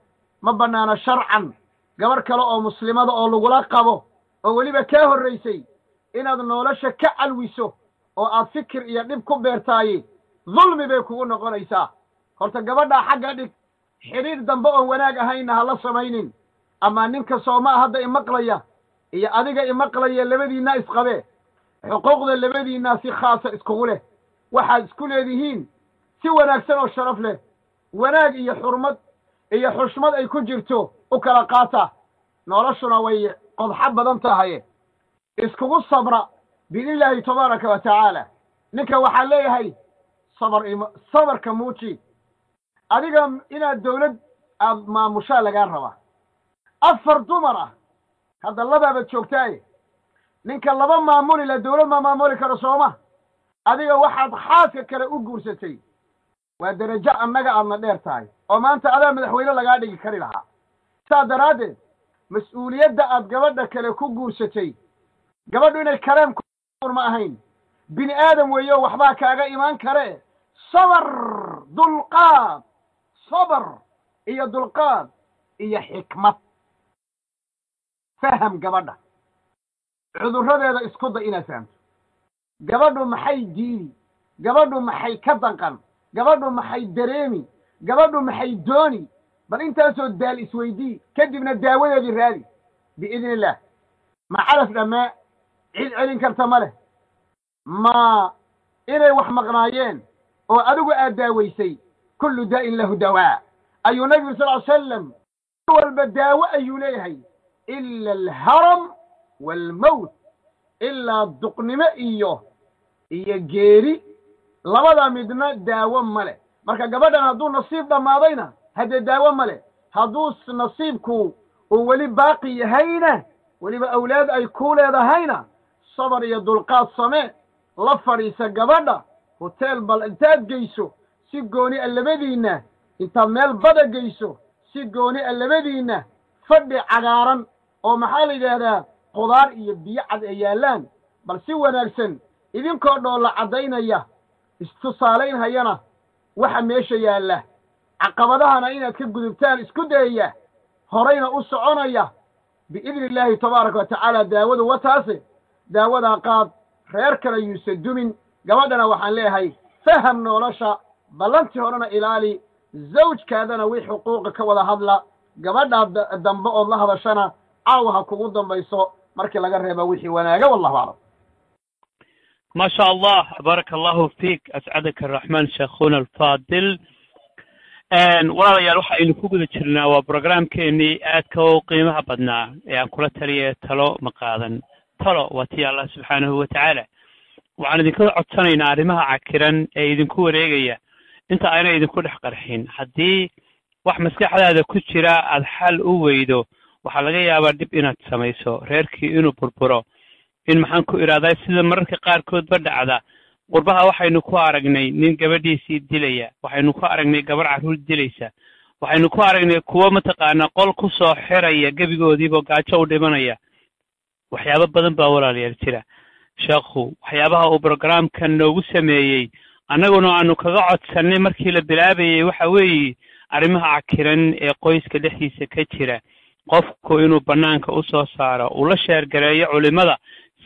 ma bannaano sharcan. Gabarh kale oo muslimada oo lagula qabo oo weliba kaa horraysay inaad nolosha ka calwiso oo aad fikir iyo dhib ku beertaaye dulmi bay kugu noqonaysaa. Horta gabadhaa xagga dhig xidhiir dambe oon wanaag ahayna ha la samaynin. Ama ninka soomaa hadda imaqlaya iyo adiga imaqlaya labadiinnaa isqabee xuquuqda labadiinnaa si khaasa iskugu leh. Waxaad isku leedihiin si wanaagsan oo sharaf leh. Wanaag iyo xurmad iyo xushmad ay ku jirto u kala qaata. Noloshuna way qodxo badan tahaye iskugu sabra biidnillaahi tabaaraka wa tacaala ninka waxaa leeyahay sabar sabarka muuji adiga inaad dawlad aad maamushaa lagaa rabaa afar dumar ah hadda labaabaad joogtaaye ninka laba maamuli la dawlad ma maamuli karo sooma. Adiga waxaad xaaska kale u guursatay. Waa derajo annaga aadna dheer tahay oo maanta adaa madaxweyne lagaa dhigi kari lahaa. Saa daraaddeed mas'uuliyadda aad gabadha kale ku guursatay gabadhu inay kareem ma ahayn. Bini aadam weeyo waxbaa kaaga imaan kare. Sabar dulqaad sabar iyo dulqaad iyo xikmad. Faham gabadha. Cudurradeeda isku da inaad fahamto gabadhu maxay diidi? Gabadhu maxay ka danqan? Gabadhu maxay dareemi? Gabadhu maxay dooni? Bal intaasoo daal isweydii kadibna daawadeedii raadi. Biidni illaah ma calaf dhammaa cid celin karta ma leh. Ma inay wax maqnaayeen? Oo adigu aad daawaysay kullu daa'in lahu dawaa ayuu nabigu sal ly salam walba daawo ayuu leeyahay. Ila alharam waalmowt ilaa duqnimo iyo iyo geeri. Labada midna daawo ma leh. Marka gabadhan hadduu nasiib dhammaadayna haddee daawo ma leh. Hadduu nasiibku uu weli baaqi yahayna weliba awlaad ay ku leedahayna sabar iyo dulqaad samee la fadhiisa gabadha hoteel bal intaad geyso si gooni a labadiinna intaad meel bada geyso si gooni a labadiinna fadhi cagaaran oo maxaa la yidhaahdaa qudaar iyo biyo cad ay yaallaan bal si wanaagsan idinkoo dhoolla caddaynaya istusaalaynhayana waxa meesha yaalla. Caqabadahana inaad ka gudubtaan isku dayaya horayna u soconaya. Biidni illaahi tabaaraka wa tacaala daawadu wataase daawadaa qaad reer kale yuuse dumin. Gabadhana waxaan leeyahay faham nolosha ballantii horena ilaali zawjkaadana wii xuquuqa ka wada hadla gabadhaa dambe ood la hadashana caawa ha kugu dambayso markii laga reeba wixii wanaaga wallahu aclam ما شاء الله بارك الله فيك أسعدك الرحمن شيخنا الفاضل walaalayaal waxa aynu ku guda jirnaa waa brograamkeenii aadka u qiimaha badnaa ee aan kula taliya talo ma qaadan talo waa tii allah subxaanahu wa tacaala waxaan idinka codsanaynaa arrimaha cakiran ee idinku wareegaya inta ayna idinku dhex qarxin. Haddii wax maskaxdaada ku jira aad xal u weydo waxaa laga yaabaa dhib inaad samayso reerkii inuu burburo. In maxaan ku idhahdaa sida mararka qaarkoodba dhacda. Qurbaha waxaynu ku aragnay nin gabadhiisii dilaya. Waxaynu ku aragnay gabarh carruur dilaysa. Waxaynu ku aragnay kuwo mataqaanaa qol ku soo xiraya gebigoodiiba gaajo u dhimanaya. Waxyaabo badan baa walaalayaal jira. Sheekhu waxyaabaha uu brograamkan noogu sameeyey annaguna aanu kaga codsannay markii la bilaabayay waxa weeye arrimaha cakiran ee qoyska dhexdiisa ka jira. Qofku inuu bannaanka u soo saaro uu la sheergareeyo culimmada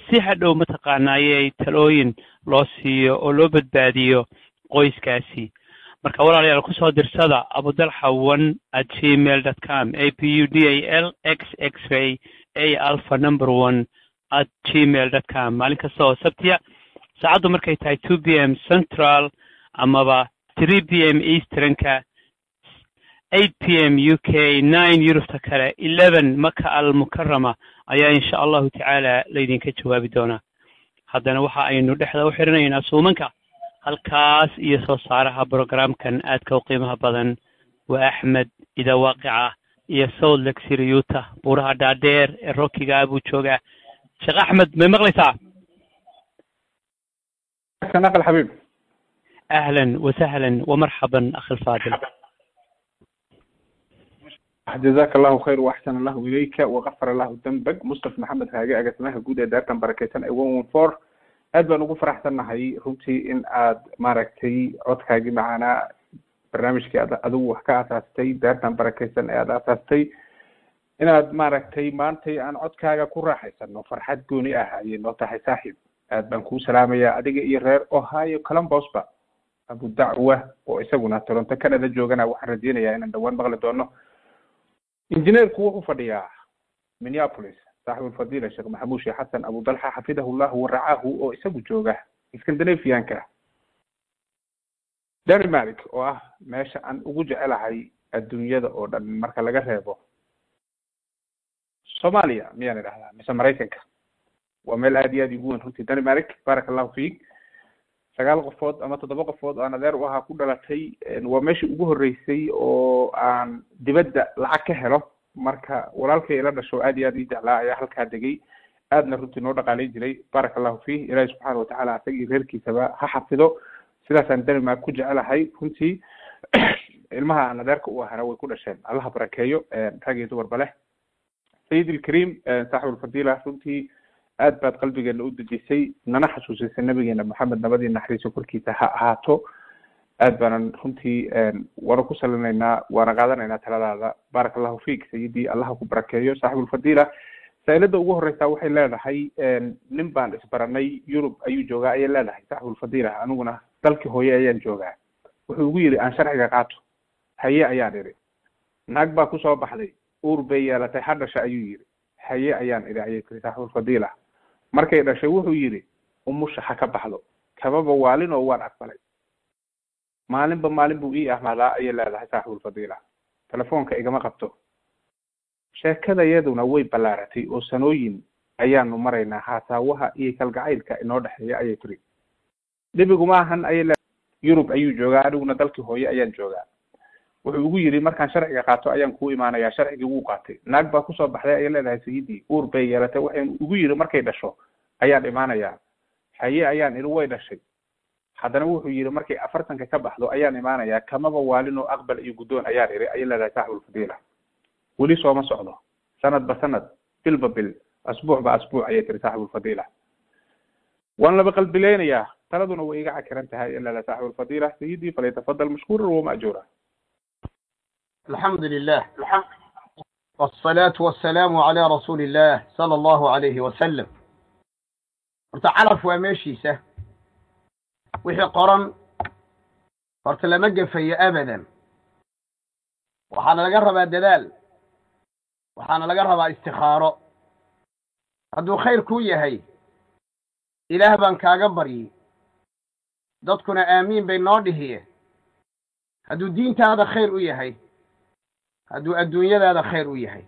si hadhow mataqaanaayey talooyin loo siiyo oo loo badbaadiyo qoyskaasi. Marka walaalayaal ku soo dirsada abudalxa at gmail dot com a p u d a l x x ray a alpha number one at gmail dot com. Maalin kasta oo sabtiya saacaddu markay tahay two p m central amaba three p m easternka eight p m u k nine yurubta kale eleven maka almukarama ayaa insha allahu tacaala laydinka jawaabi doonaa haddana waxa aynu dhexda u xirinaynaa suumanka halkaas iyo soo saaraha brograamkan aadka u qiimaha badan waa axmed ida waaqica iyo city utah. Buuraha dhaadheer ee rockiga buu joogaa sheekh axmed may maqlaysaa نقل حبيب ahlan wasahlan wamarxaban akhi alfaadil جزاك الله خير واحسن الله اليك وغفر الله ذنبك مصطفى محمد هاجي اجسمها جود دارتن barakeysan ay one one four aad baan ugu faraxsannahay runtii in aad maaragtay codkaagii macaanaa barnaamijkii ad adigu wax ka asaastay daartan barakeysan ee aad asaastay inaad maaragtay maantay aan codkaaga ku raaxaysano farxad gooni ah ayay noo tahay saaxiib aad baan kuu salaamayaa adiga iyo reer ohio columbusba. Abu dacwa oo isaguna toronto canada joogana waxaan rajeynayaa inaan dhawaan maqli doono. Injineerku wuxuu fadhiyaa minneapolis. Saaxibulfadila sheekh maxamuud sheekh xasan abu dalxa xafidahu llahu waracaahu oo isagu jooga scandinavianka denmark oo ah meesha aan ugu jecelahay adduunyada oo dhan marka laga reebo. Soomaaliya miyaan idhahdaa mise maraykanka waa meel aad iyo aad igu weyn runtii. Denmark barak allahu fiik. Sagaal qofood ama toddoba qofood oo aan adeer u ahaa ku dhalatay waa meeshii ugu horreysay oo aan dibadda lacag ka helo. Marka walaalkay ila dhasho aad iyo aad ii jeclaa ayaa halkaa degay. Aadna runtii noo dhaqaalayn jiray. Barak allahu fiih ilaahi subxaana watacaala asagii reerkiisaba ha xafido. Sidaasaan denmark ku jecelahay runtii [clears throat] ilmaha aan adeerka u ahana way ku dhasheen. Allaha barakeeyo. Rag iyo dumarba leh. Sayid ilkariim saaxibulfadila runtii aad baad qalbigeena u dejisay nana xasuusisay nabigeena maxamed nabadii naxariiso korkiisa ha ahaato. Aad baanan runtii waana ku salinaynaa waana qaadanaynaa taladaada. Barak allahu fiik sayidii allaha ku barakeeyo saaxibulfadila saa-ilada ugu horeysa waxay leedahay nin baan isbaranay yurub ayuu joogaa ayay leedahay saaxibulfadila aniguna dalkii hooye ayaan joogaa. Wuxuu igu yidhi aan sharciga qaato. Haye ayaan idhi. Naag baa ku soo baxday. Uur bay yeelatay ha dhasha ayuu yidhi. Haye ayaan idhi ayay tiri saaxibulfadila markay dhashay wuxuu yidhi umusha ha ka baxdo kababa waalin oo waan aqbalay. Maalinba maalin buu ii ahmaadaa ayay leedahay saaxibulfadila telefoonka igama qabto. Sheekadayaduna way ballaaratay oo sanooyin ayaanu maraynaa haasaawaha iyo kalgacaylka inoo dhexeeya ayay tiri. Dhibiguma ahan ayay le yurub ayuu joogaa aniguna dalkii hooye ayaan joogaa wuxuu igu yidhi markaan sharciga qaato ayaan kuu imaanayaa sharcigii wuu qaatay. Naag baa ku soo baxday ayay leedahay sayidii uur bay yeelatay. Waxay igu yidhi markay dhasho ayaan imaanayaa. Haye ayaan idhi way dhashay. Haddana wuxuu yidhi markay afartanka ka baxdo ayaan imaanayaa kamaba waalin oo aqbal iyo guddoon ayaan idhi ayay leedahay saaxibulfadila weli sooma socdo. Sanadba sanad bilba bil asbuucba asbuuc ayay tiri saaxibulfadila waan laba qalbileynayaa taladuna way iga cakiran tahay in leedahay saaxibulfadila sayidii falyatafadal mashkuuran wama'juura الحمد لله والصلاة والسلام على رسول الله صلى الله عليه وسلم horta calaf waa meeshiisa wixii qoran horta lama gefayo abadan waxaana laga rabaa dadaal waxaana laga rabaa istikhaaro hadduu khayr kuu yahay ilaah baan kaaga baryi dadkuna aamiin bay noo dhihiye hadduu diintaada khayr u yahay hadduu adduunyadaada khayr u yahay.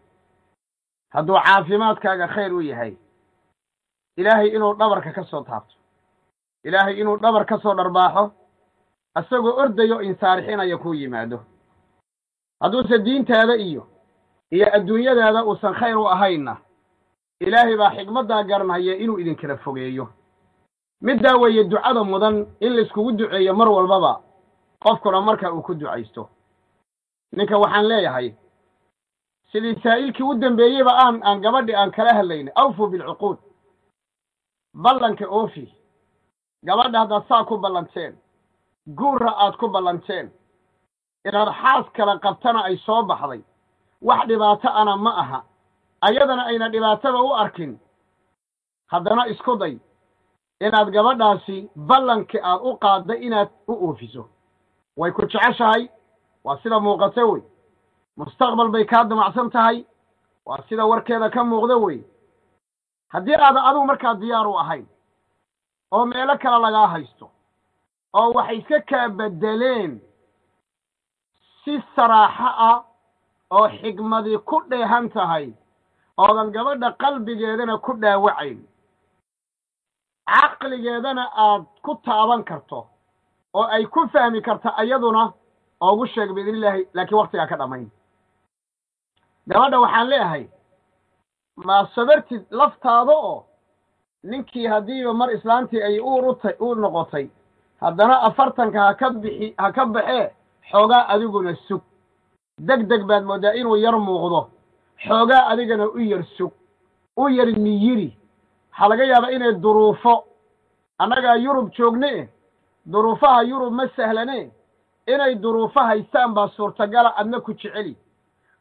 Hadduu caafimaadkaaga khayr u yahay. Ilaahay inuu dhabarka ka soo taabto. Ilaahay inuu dhabar ka soo dharbaaxo. Isagoo ordayo insaarixinaya kuu yimaado. Hadduuse diintaada iyo iyo adduunyadaada uusan khayr u ahaynna ilaahay baa xigmaddaa garanhaya inuu idinkala fogeeyo. Middaa weeye ducada mudan in layskugu duceeyo mar walbaba qofkuna marka uu ku ducaysto ninka waxaan leeyahay sidii saa'ilkii u dambeeyeyba aan aan gabadhi aan kala hadlayna awfu bilcuquud ballanka oofi gabadha haddaad saa ku ballanteen guurra aad ku ballanteen inaad xaas kala qabtana ay soo baxday wax dhibaato ana ma aha ayadana ayna dhibaatada u arkin haddana isku day inaad gabadhaasi ballankii aad u qaadda inaad u oofiso. Way ku jeceshahay waa sida muuqata wey. Mustaqbal bay kaa damacsan tahay. Waa sida warkeeda ka muuqda wey. Haddii aadan adigu markaa diyaar u ahayn oo meelo kale lagaa haysto oo waxay iska kaa beddeleen si saraaxo ah oo xigmadii ku dheehan tahay oodan gabadha qalbigeedana ku dhaawacayn caqligeedana aad ku taaban karto oo ay ku fahmi karta ayaduna oogu sheeg biidnillaahi laakiin waktigaa ka dhammayn gabadha waxaan leeyahay ma sabartid laftaada oo ninkii haddiiba mar islaantii ay uur uta u noqotay haddana afartanka ha ka bixi ha ka baxee xoogaa adiguna sug. Deg deg baad mooddaa inuu yar muuqdo xoogaa adigana u yar sug. U yar miyiri waxaa laga yaabaa inay duruufo. Annagaa yurub joogne duruufaha yurub ma sahlane inay duruufo haystaan baa suurtagala adna ku jeceli.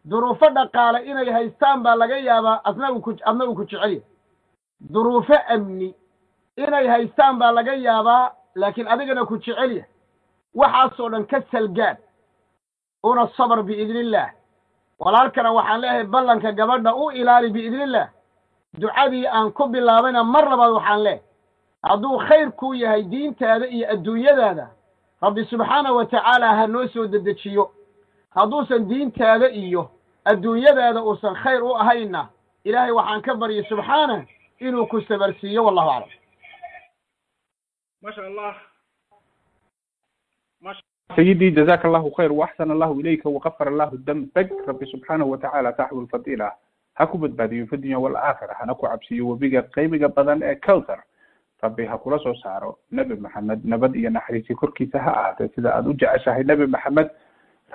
Duruufo dhaqaale inay haystaan baa laga yaabaa adna uu ku adna uu ku jeceli. Duruufo amni inay haystaan baa laga yaabaa laakiin adigana ku jecel yahay waxaasoo dhan ka salgaad una sabr biidni illaah walaalkana waxaan leeyahay ballanka gabadha u ilaali biidni illaah ducadii aan ku bilaabayna mar labaad waxaan leehay hadduu khayr kuu yahay diintaada iyo adduunyadaada rabbi subxaana wa tacaala ha noo soo dedejiyo. Hadduusan diintaada iyo adduunyadaada uusan khayr u ahaynna ilaahay waxaan ka baryay subxaana inuu ku sabarsiiyo wallahu aclam maasha allah sayidii jazaka allahu khayr waaxsana allahu ilayka waqafar allahu dambak rabbi subxaanahu watacaala saaxibu lfadiila ha ku badbaadiyo fi dunya waalaakhira hana ku cabsiiyo webiga qaymiga badan ee cowtar rabbi ha kula soo saaro. Nebi maxamed nabad iyo naxariisi korkiisa ha ahaatee sida aada u jeceshahay nebi maxamed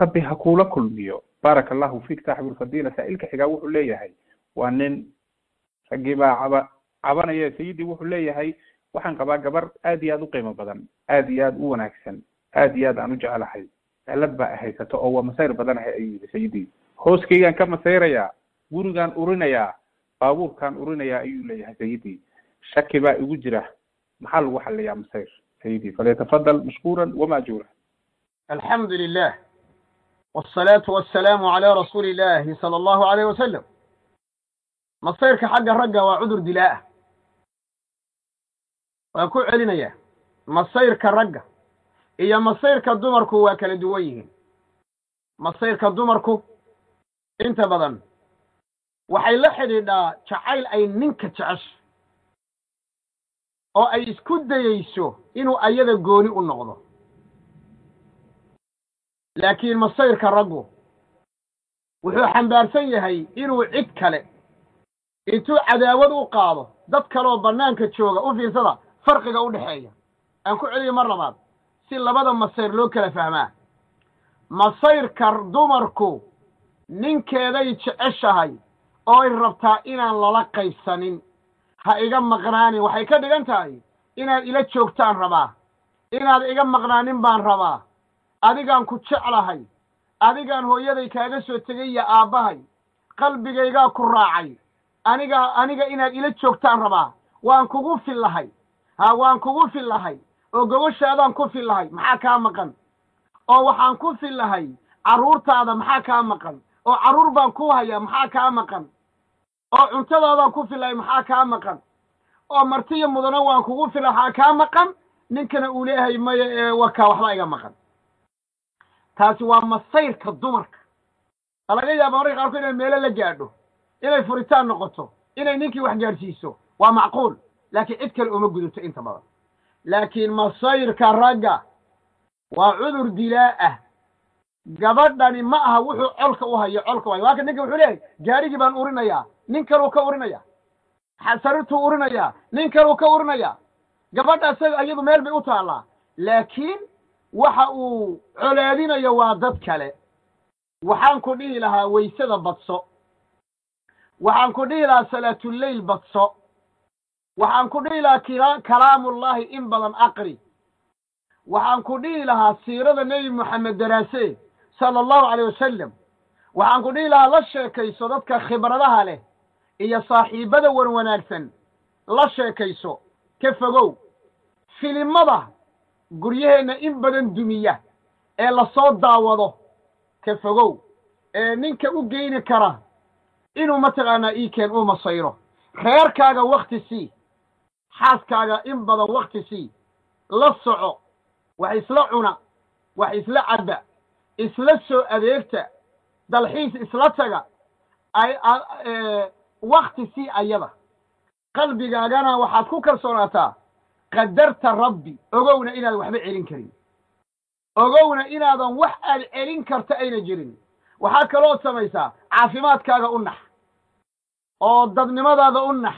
rabbi ha kuula kulmiyo. Baaraka allahu fiik saaxibulfadiila saa-ilka xigaa wuxuu leeyahay. Waa nin raggii baa caba cabanaya sayidii wuxuu leeyahay. Waxaan qabaa gabar aad iyo aad u qiimo badan aada iyo aad u wanaagsan aada iyo aad aan u jecelahay. Elad baa haysato oo waa masayr badanahay ayuu yihi sayidii hooskeygaan ka masayrayaa gurigaan urinayaa baabuurkaan urinayaa ayuu leeyahay sayidii shaki baa igu jira. Maxaa lagu xaliyaa masayr sayidii falyatafadal mashkuuran wamaajuura alxamdu lilah wsalaatu wasalaamu calaa rasuuli illahi sala allahu alayh wasalam masayrka xagga ragga waa cudur dilaa-ah waan ku celinayaa masayrka ragga iyo masayrka dumarku waa kala duwan yihiin. Masayrka dumarku inta badan waxay la xidhiidhaa jacayl ay ninka jecesha oo ay isku dayeyso inuu ayada gooni u noqdo. Laakiin masayrka raggu wuxuu xambaarsan yahay inuu cid kale intuu cadaawad u qaado dad kaleoo bannaanka jooga u fiirsada farqiga u dhexeeya. Aan ku celiyo mar labaad si labada masayr loo kala fahmaa. Masayrka dumarku ninkeeday jeceshahay ooy rabtaa inaan lala qaybsanin ha iga maqnaanin waxay ka dhigan tahay inaad ila joogtaan rabaa. Inaad iga maqnaanin baan rabaa. Adigaan ku jeclahay. Adigaan hooyaday kaaga soo tegay iyo aabbahay. Qalbigaygaa ku raacay. Aniga aniga inaad ila joogtaan rabaa. Waan kugu fillahay. Ha waan kugu fillahay. Oo gogoshaadaan ku fillahay. Maxaa kaa maqan? Oo waxaan ku fillahay. Carruurtaada maxaa kaa maqan? Oo carruur baan ku hayaa. Maxaa kaa maqan oo cuntadaadaan ku fillahay maxaa kaa maqan? oo martiya mudana waan kugu filla waxaa kaa maqan? ninkana uu leeyahay maya ee wakaa waxba iga maqan. Taasi waa masayrka dumarka. A laga yaaba mararka qaarkood inay meelo la gaadho inay furitaan noqoto inay ninkii wax gaadhsiiso waa macquul. Laakiin cid kale uma gudubto inta badan. Laakiin masayrka ragga waa cudur dilaa ah gabadhani ma aha wuxuu colka u hayo colka waay waa ka ninka wuxuu leeyahay gaarigii baan urinayaa nin kaluu ka urinaya sarirtuu urinayaa nin kaluu ka urinaya gabadha isaga iyadu meel bay u taallaa. Laakiin waxa uu colaadinayo waa dad kale. Waxaan ku dhihi lahaa waysada badso. Waxaan ku dhihi lahaa salaatuleyl badso. Waxaan ku dhihi lahaa kalaamullaahi in badan aqri. Waxaan ku dhihi lahaa siirada nebi moxamed daraase sala allahu calayh wasalam waxaan ku dhihi lahaa la sheekayso dadka khibradaha leh iyo saaxiibbada wan wanaagsan. La sheekayso ka fogow. Filimada guryaheenna in badan dumiya ee la soo daawado ka fogow. Ee ninka u geyni kara inuu mataqaanaa iikeen uu masayro reerkaaga wakti sii xaaskaaga in badan wakti sii la soco wax isla cuna wax isla cabba isla soo adeegta dalxiis isla taga ay wakti sii ayada qalbigaagana waxaad ku kalsoonaataa qadarta rabbi ogowna inaadan waxba celin karin. Ogowna inaadan wax aad celin karta ayna jirin. Waxaa kaloo samaysaa caafimaadkaaga u nax. Oo dadnimadaada u nax.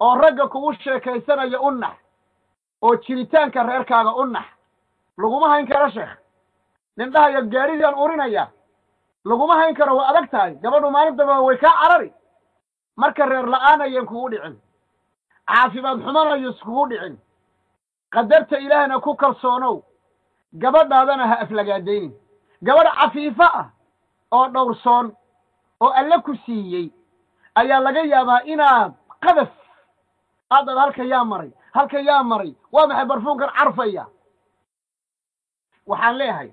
Oo ragga kugu sheekaysanaya u nax. Oo jiritaanka reerkaaga u nax. Laguma hayn karo sheekh nin dhahaya gaarigaan urinaya laguma hayn karo waa adag tahay. Gabadhu maalin damba way kaa carari. Marka reer la'aan ayan kugu dhicin. Caafimaad xumanayo iskugu dhicin. Qadarta ilaahna ku kalsoonow. Gabadhaadana ha aflagaadaynin. Gabadh cafiifo ah oo dhowrsoon oo alle ku siiyey ayaa laga yaabaa inaad qadaf. Aadad halka yaa maray halka yaa maray waa maxay barfuunkan carfaya? Waxaan leeyahay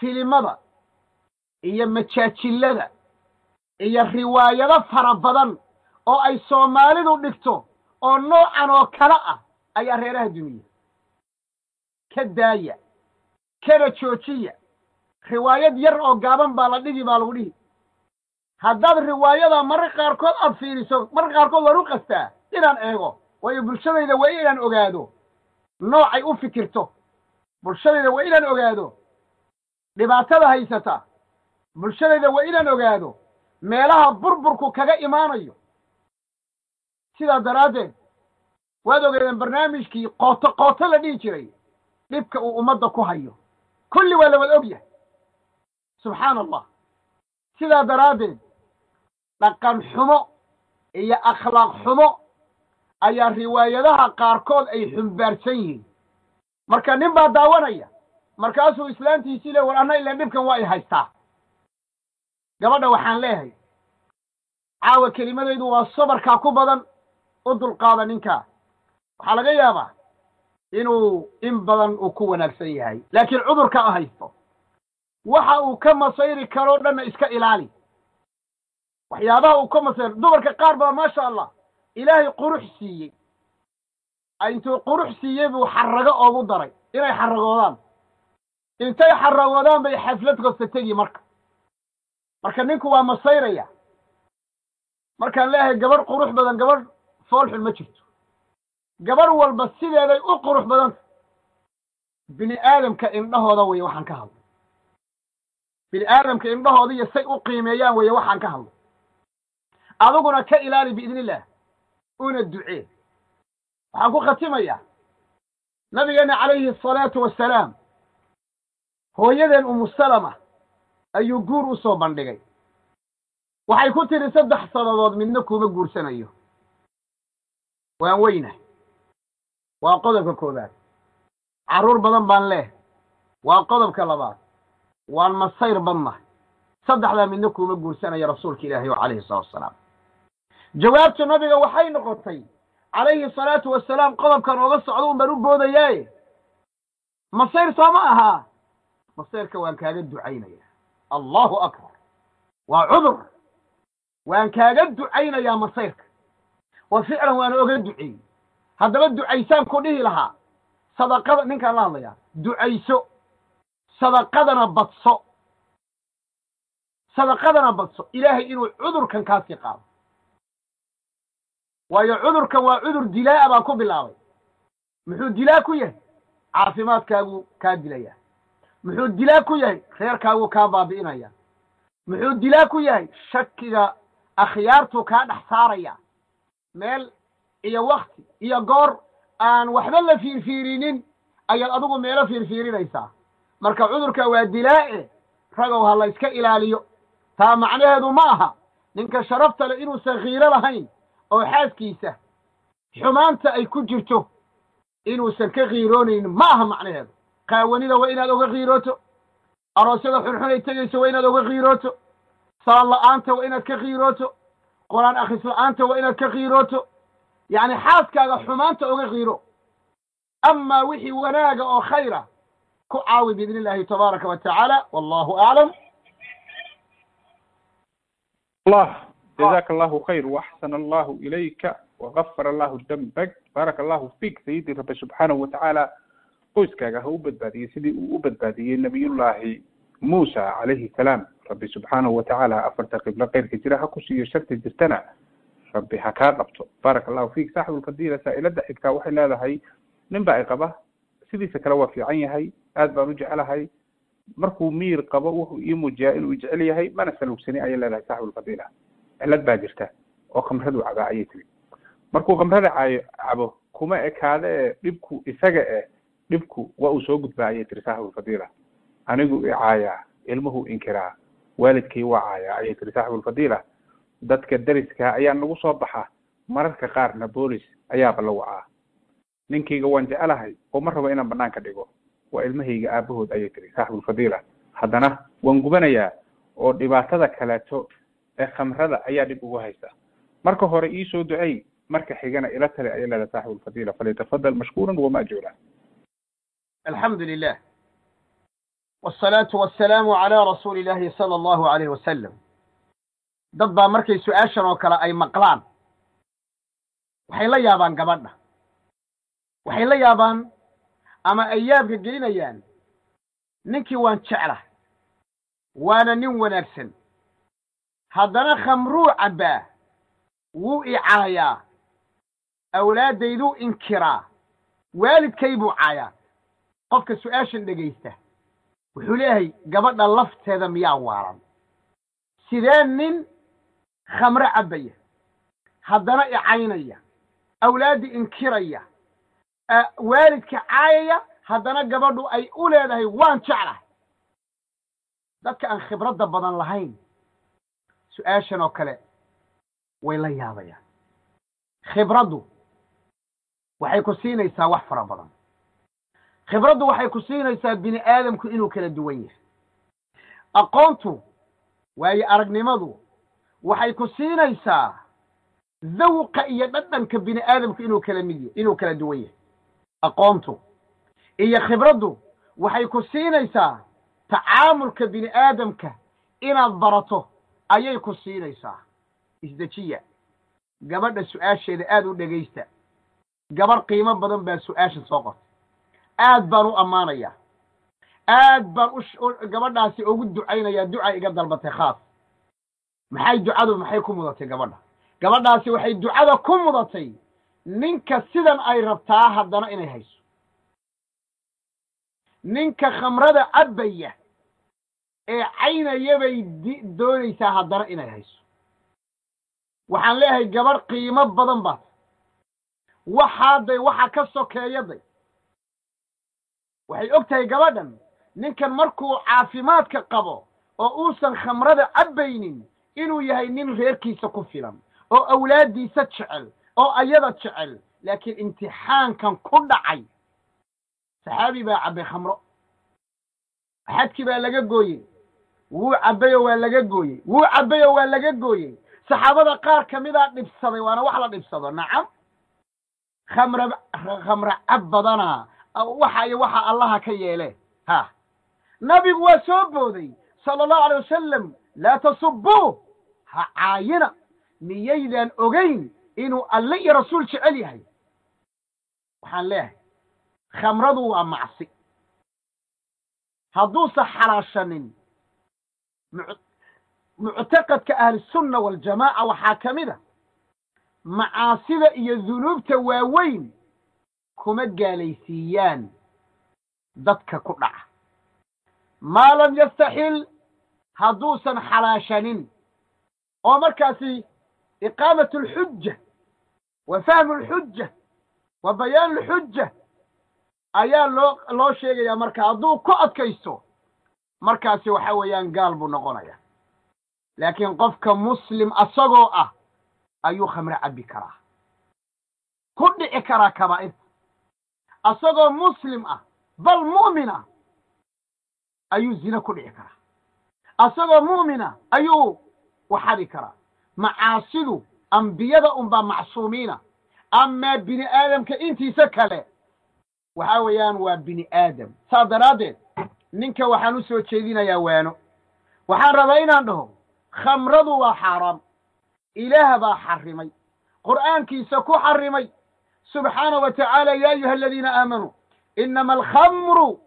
filimada iyo majaajillada iyo riwaayado fara badan oo ay soomaalidu dhigto oo noocan oo kale ah ayaa reeraha dumiya. Ka daaya kana joojiya riwaayad yar oo gaaban baa la dhigi baa lagu dhihi. Haddaad riwaayada mararka qaarkood aad fiiriso mararka qaarkood waan qastaa inaan eego waayo bulshadayda waa inaan ogaado. Noocay u fikirto. Bulshadayda waa inaan ogaado dhibaatada haysata. Bulshadayda waa inaan ogaado meelaha burburku kaga imaanayo. Sidaa daraaddeed waad ogeedeen barnaamijkii qooto qooto la dhihi jiray dhibka uu ummadda ku hayo. Kulli waa la wada og yahay. Subxaana allah sidaa daraaddeed dhaqan xumo iyo akhlaaq xumo ayaa riwaayadaha qaarkood ay xumbaarsan yihiin. Marka nin baa daawanaya markaasuu islaantiisii le war anna ila dhibkan waa i haystaa. Gabadha waxaan leeyahay caawa kelimadaydu waa sabarkaa ku badan u dulqaada ninkaa waxaa laga yaabaa inuu in badan uu ku wanaagsan yahay laakiin cudurka a haysto waxa uu ka masayri karoo dhanna iska ilaali. Waxyaabaha uu ka masayr dumarka qaar baa maasha allah ilaahay qurux siiyey. Intuu qurux siiyey buu xarrago oogu daray inay xarragoodaan intay xarragoodaan bay xaflad tegi marka. Marka ninku waa masayraya. Markaan leeyahay gabadh qurux badan gabadh foolxun ma jirto. Gabadh walba sideeday u qurux badanta bini aadamka indhahooda weeye waxaan ka hadlay. Bini aadamka indhahooda iyo say u qiimeeyaan weeye waxaan ka hadlay. Adiguna ka ilaali biidni illaah una ducee waxaan ku khatimayaa nabigeena calayhi asalaatu wassalaam hooyadeen umu salama ayuu guur u soo bandhigay. Waxay ku tidhi saddex sababood midna kuma guursanayo. Waan weynahay waa qodobka koowaad. Carruur badan baan leeh waa qodobka labaad. Waan masayr badnahay saddexdaa midna kuma guursanaya rasuulka ilaahay calayhi salatu wasalaam jawaabtu nabiga waxay noqotay calayhi salaatu wasalaam qodobkan ooga socdo un baan u boodayaaye masayr soo ahaa masayrka waan kaaga ducaynaya. Allahu akbar. Waa cudur. Waan kaaga ducaynayaa masayrka. Wa ficlan waana oga duceeyey haddaba ducaysaan ku dhihi lahaa. Sadaqada ninkaan la hadlayaa. Ducayso. Sadaqadana badso. Sadaqadana badso. Ilaahay inuu cudurkan kaasii qaado. Waayo cudurkan waa cudur dilaa'a baan ku bilaabay. Muxuu dilaa ku yahay? Caafimaadkaaguu kaa dilaya muxuu dilaa ku yahay? Reerkaaguu kaa baabi'inaya muxuu dilaa ku yahay? Shakiga akhyaartuu kaa dhex saaraya. Meel iyo wakti iyo goor aan waxba la fiirfiirinin ayaad adigu meelo fiirfiirinaysaa. Marka cudurka waa dilaa'e ragow ha la yska ilaaliyo. Taa macnaheedu ma aha ninka sharafta le inuusan khiiro lahayn oo xaaskiisa xumaanta ay ku jirto inuusan ka khiiroonaynin ma aha macnaheedu qaawanida waa inaad oga khiirooto aroosyada xunxun ay tegayso waa inaad oga khiirooto saan la'aanta waa inaad ka khiirooto qur-aan akhris la'aanta waa inaad ka khiirooto yacni xaaskaaga xumaanta oga khiiro amaa wixii wanaaga oo khayra ku caawi biidni illahi tabaaraka wa tacaala wallahu aclam الله جزاك الله خير وأحسن الله إليك وغفر الله ذنبك بارك الله فيك سيدي رب سبحانه وتعالى qoyskaaga ha u badbaadiyey sidii uu u badbaadiyey nabiyullaahi muusa calayhi salaam. Rabbi subxaanahu watacaala afarta qiblo keyrka jira ha ku siiyo sharti jirtana rabbi ha kaa qabto baaraka allahu fiik saaxibulfadiila saa'ilada xigtaa waxay leedahay nin ba ay qaba sidiisa kale waa fiican yahay aad baan u jecelahay markuu miir qabo wuxuu ii muujiyaa inuu jecel yahay mana saluugsani ayay leedahay saaxibulfadiila cilad baa jirta oo khamradu cabaa ayay tiri. Markuu khamrada caayo cabo kuma ekaade ee dhibku isaga eh dhibku waa uu soo gudbaa ayay tiri saaxibulfadiila anigu i caayaa ilmuhu inkiraa waalidkay waa caayaa ayay tiri saaxibulfadiila dadka dariskaa ayaa nagu soo baxa mararka qaarna boolis ayaaba la wacaa. Ninkayga waan jecelahay oo ma rabo inaan banaanka dhigo. Waa ilmahayga aabahood ayay tiri saaxibulfadiila haddana waan gubanayaa oo dhibaatada kaleeto ee khamrada ayaa dhib ugu haysa marka hore iisoo ducey marka xigana ila tali ayay leedahay saaxibu lfadiila falyatafadal mashkuuran wamaajuura alxamdu lilah wsalaatu wasalaamu calaa rasuuli illaahi sala allahu alayh wasalam dad baa markay su'aashan oo kale ay maqlaan. Waxay la yaabaan gabadha. Waxay la yaabaan ama ay yaabka gelinayaan ninkii waan jeclah waana nin wanaagsan. Haddana khamruu cabbaa wuu i awlaaddayduu inkiraa waalidkay buu caayaa qofka su'aashan dhegaysta wuxuu leeyahay gabadha lafteeda miyaa waalan sidee nin khamro cabbaya haddana icaynaya awlaaddii inkiraya waalidka caayaya haddana gabadhu ay u leedahay waan jeclahay. Dadka aan khibradda badan lahayn su'aashan oo kale way la yaabayaan. Khibraddu waxay ku siinaysaa wax fara badan khibraddu waxay ku siinaysaa bini aadamku inuu kala duwan yahay. Aqoontu waayo aragnimadu waxay ku siinaysaa dawqa iyo dhadhanka bini aadamku inuu kala mid yahy inuu kala duwan yahay. Aqoontu iyo khibraddu waxay ku siinaysaa tacaamulka bini aadamka inaad barato ayay ku siinaysaa. Isdejiya gabadha su'aasheeda aada u dhegaysta gabarh qiimo badan baa su'aashan soo qortay aad baan u ammaanayaa aad baan gabadhaasi ugu ducaynayaa duca iga dalbatay khaas. Maxay ducadu maxay ku mudatay gabadha? Gabadhaasi waxay ducada ku mudatay. Ninka sidan ay rabtaa haddana inay hayso. Ninka khamrada cabbaya ee caynaya bay doonaysaa haddana inay hayso. Waxaan leeyahay gabarh qiimo badan baad waxaaday waxa ka sokeeyaday waxay og tahay gabadhan ninkan markuu caafimaadka qabo oo uusan khamrada cabbaynin inuu yahay nin reerkiisa ku filan oo awlaaddiisa jecel oo ayada jecel laakiin imtixaankan ku dhacay. Saxaabi baa cabbay khamro. Xadkii baa laga gooyey. Wuu cabbayoo waa laga gooyey. Wuu cabbayoo waa laga gooyey. Saxaabada qaar ka midaa dhibsaday waana wax la dhibsado. Nacam. Khamra khamra cab badana waxa iyo waxa allaha ka yeele. Ha. Nabigu waa soo booday sala allahu alay wasalam laa tasubuu ha caayina. Miyaydaan ogayn inuu alle iyo rasuul jecel yahay. Waxaan leeyahay khamradu waa macsi. Hadduusan xalaashanin muctaqadka ahlisunna waljamaaca waxaa ka mid a macaasida iyo dunuubta waaweyn kuma gaalaysiiyaan dadka ku dhaca. Maa lam yastaxil hadduusan xalaashanin. Oo markaasi iqaamat alxujja wa fahmu alxujja wa bayaan alxujja ayaa loo loo sheegayaa marka hadduu ku adkaysto markaasi waxa weeyaan gaal buu noqonaya. Laakiin qofka muslim asagoo ah ayuu khamre cabbi karaa. Ku dhici karaa kabaa'irta asagoo muslim ah bal mu'mina ayuu zine ku dhici karaa. Asagoo mu'mina ayuu waxadi karaa. Macaasidu ambiyada unbaa macsuumiina. Amaa bini aadamka intiisa kale waxa weeyaan waa bini aadam. Saas daraaddeed ninka waxaan u soo jeedinayaa waano. Waxaan rabaa inaan dhaho khamradu waa xaaraam. Ilaah baa xarrimay qur'aankiisa ku xarrimay subxaana wa tacaala ya ayuha aladiina aamanuu inama alkhamru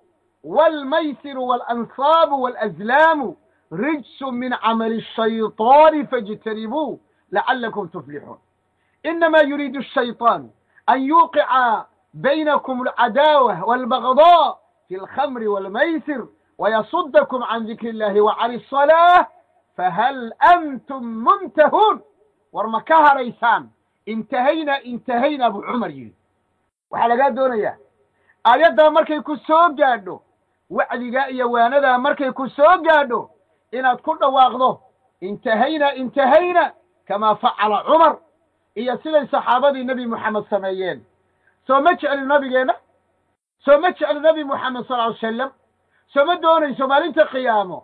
waalmaysiru waalansaabu waalazlaamu rijsu min camali الshayطaani faاjtanibuu lacalakum tuflixuun inama yuriidu الshayطaan an yuqica baynakum alcadaawة wاlbagضاء fi اlkhamri wاlmaysir wayasudakum can dikri اllahi wa can الصalaaة fahal antum muntahuun war ma ka haraysaan intahayna intahayna buu cumar yidhi. Waxaa lagaa doonayaa aayaddaa markay ku soo gaadho wacdigaa iyo waanadaa markay ku soo gaadho inaad ku dhawaaqdo intahayna intahayna kamaa facala cumar. Iyo siday saxaabadii nebi moxamed sameeyeen. Soo ma jecli nabigeenna? Soo ma jecli nebi moxamed sal ly salam soo ma doonayso maalinta qiyaamo?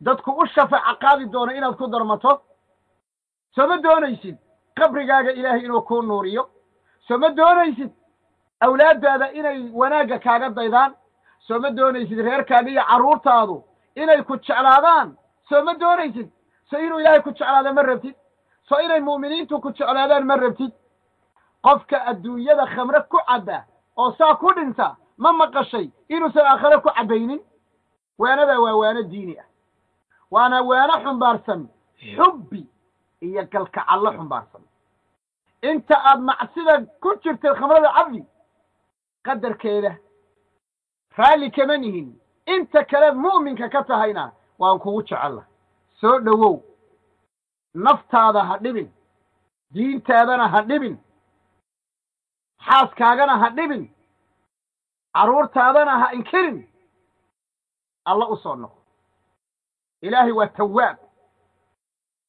Dadku u shafaaca qaadi doono inaad ku darmato? Soo ma doonaysid qabrigaaga ilaahay inuu kuu nuuriyo. Soo ma doonaysid awlaaddaada inay wanaagga kaaga daydaan? Soo ma doonaysid reerkaaga iyo carruurtaadu inay ku jeclaadaan? Soo ma doonaysid? So inuu ilaahay ku jeclaada ma rabtid? So inay mu'miniintu ku jeclaadaan ma rabtid? Qofka adduunyada khamre ku cabba oo saa ku dhinta ma maqashay inuusan aakhare ku cabbaynin waanadaa waa waano diini ah. Waana waano xumbaarsan. Xubbi iyo galkacallo xumbaarsan inta aad macsida ku jirtay khamrada cabdi qadarkeeda raalli kama nihin. Inta kaleed mu'minka ka tahayna waan kugu jecella soo dhowow naftaada ha dhibin. Diintaadana ha dhibin. Xaaskaagana ha dhibin. Carruurtaadana ha inkirin. Alla u soo noqo. Ilaahay waa tawaab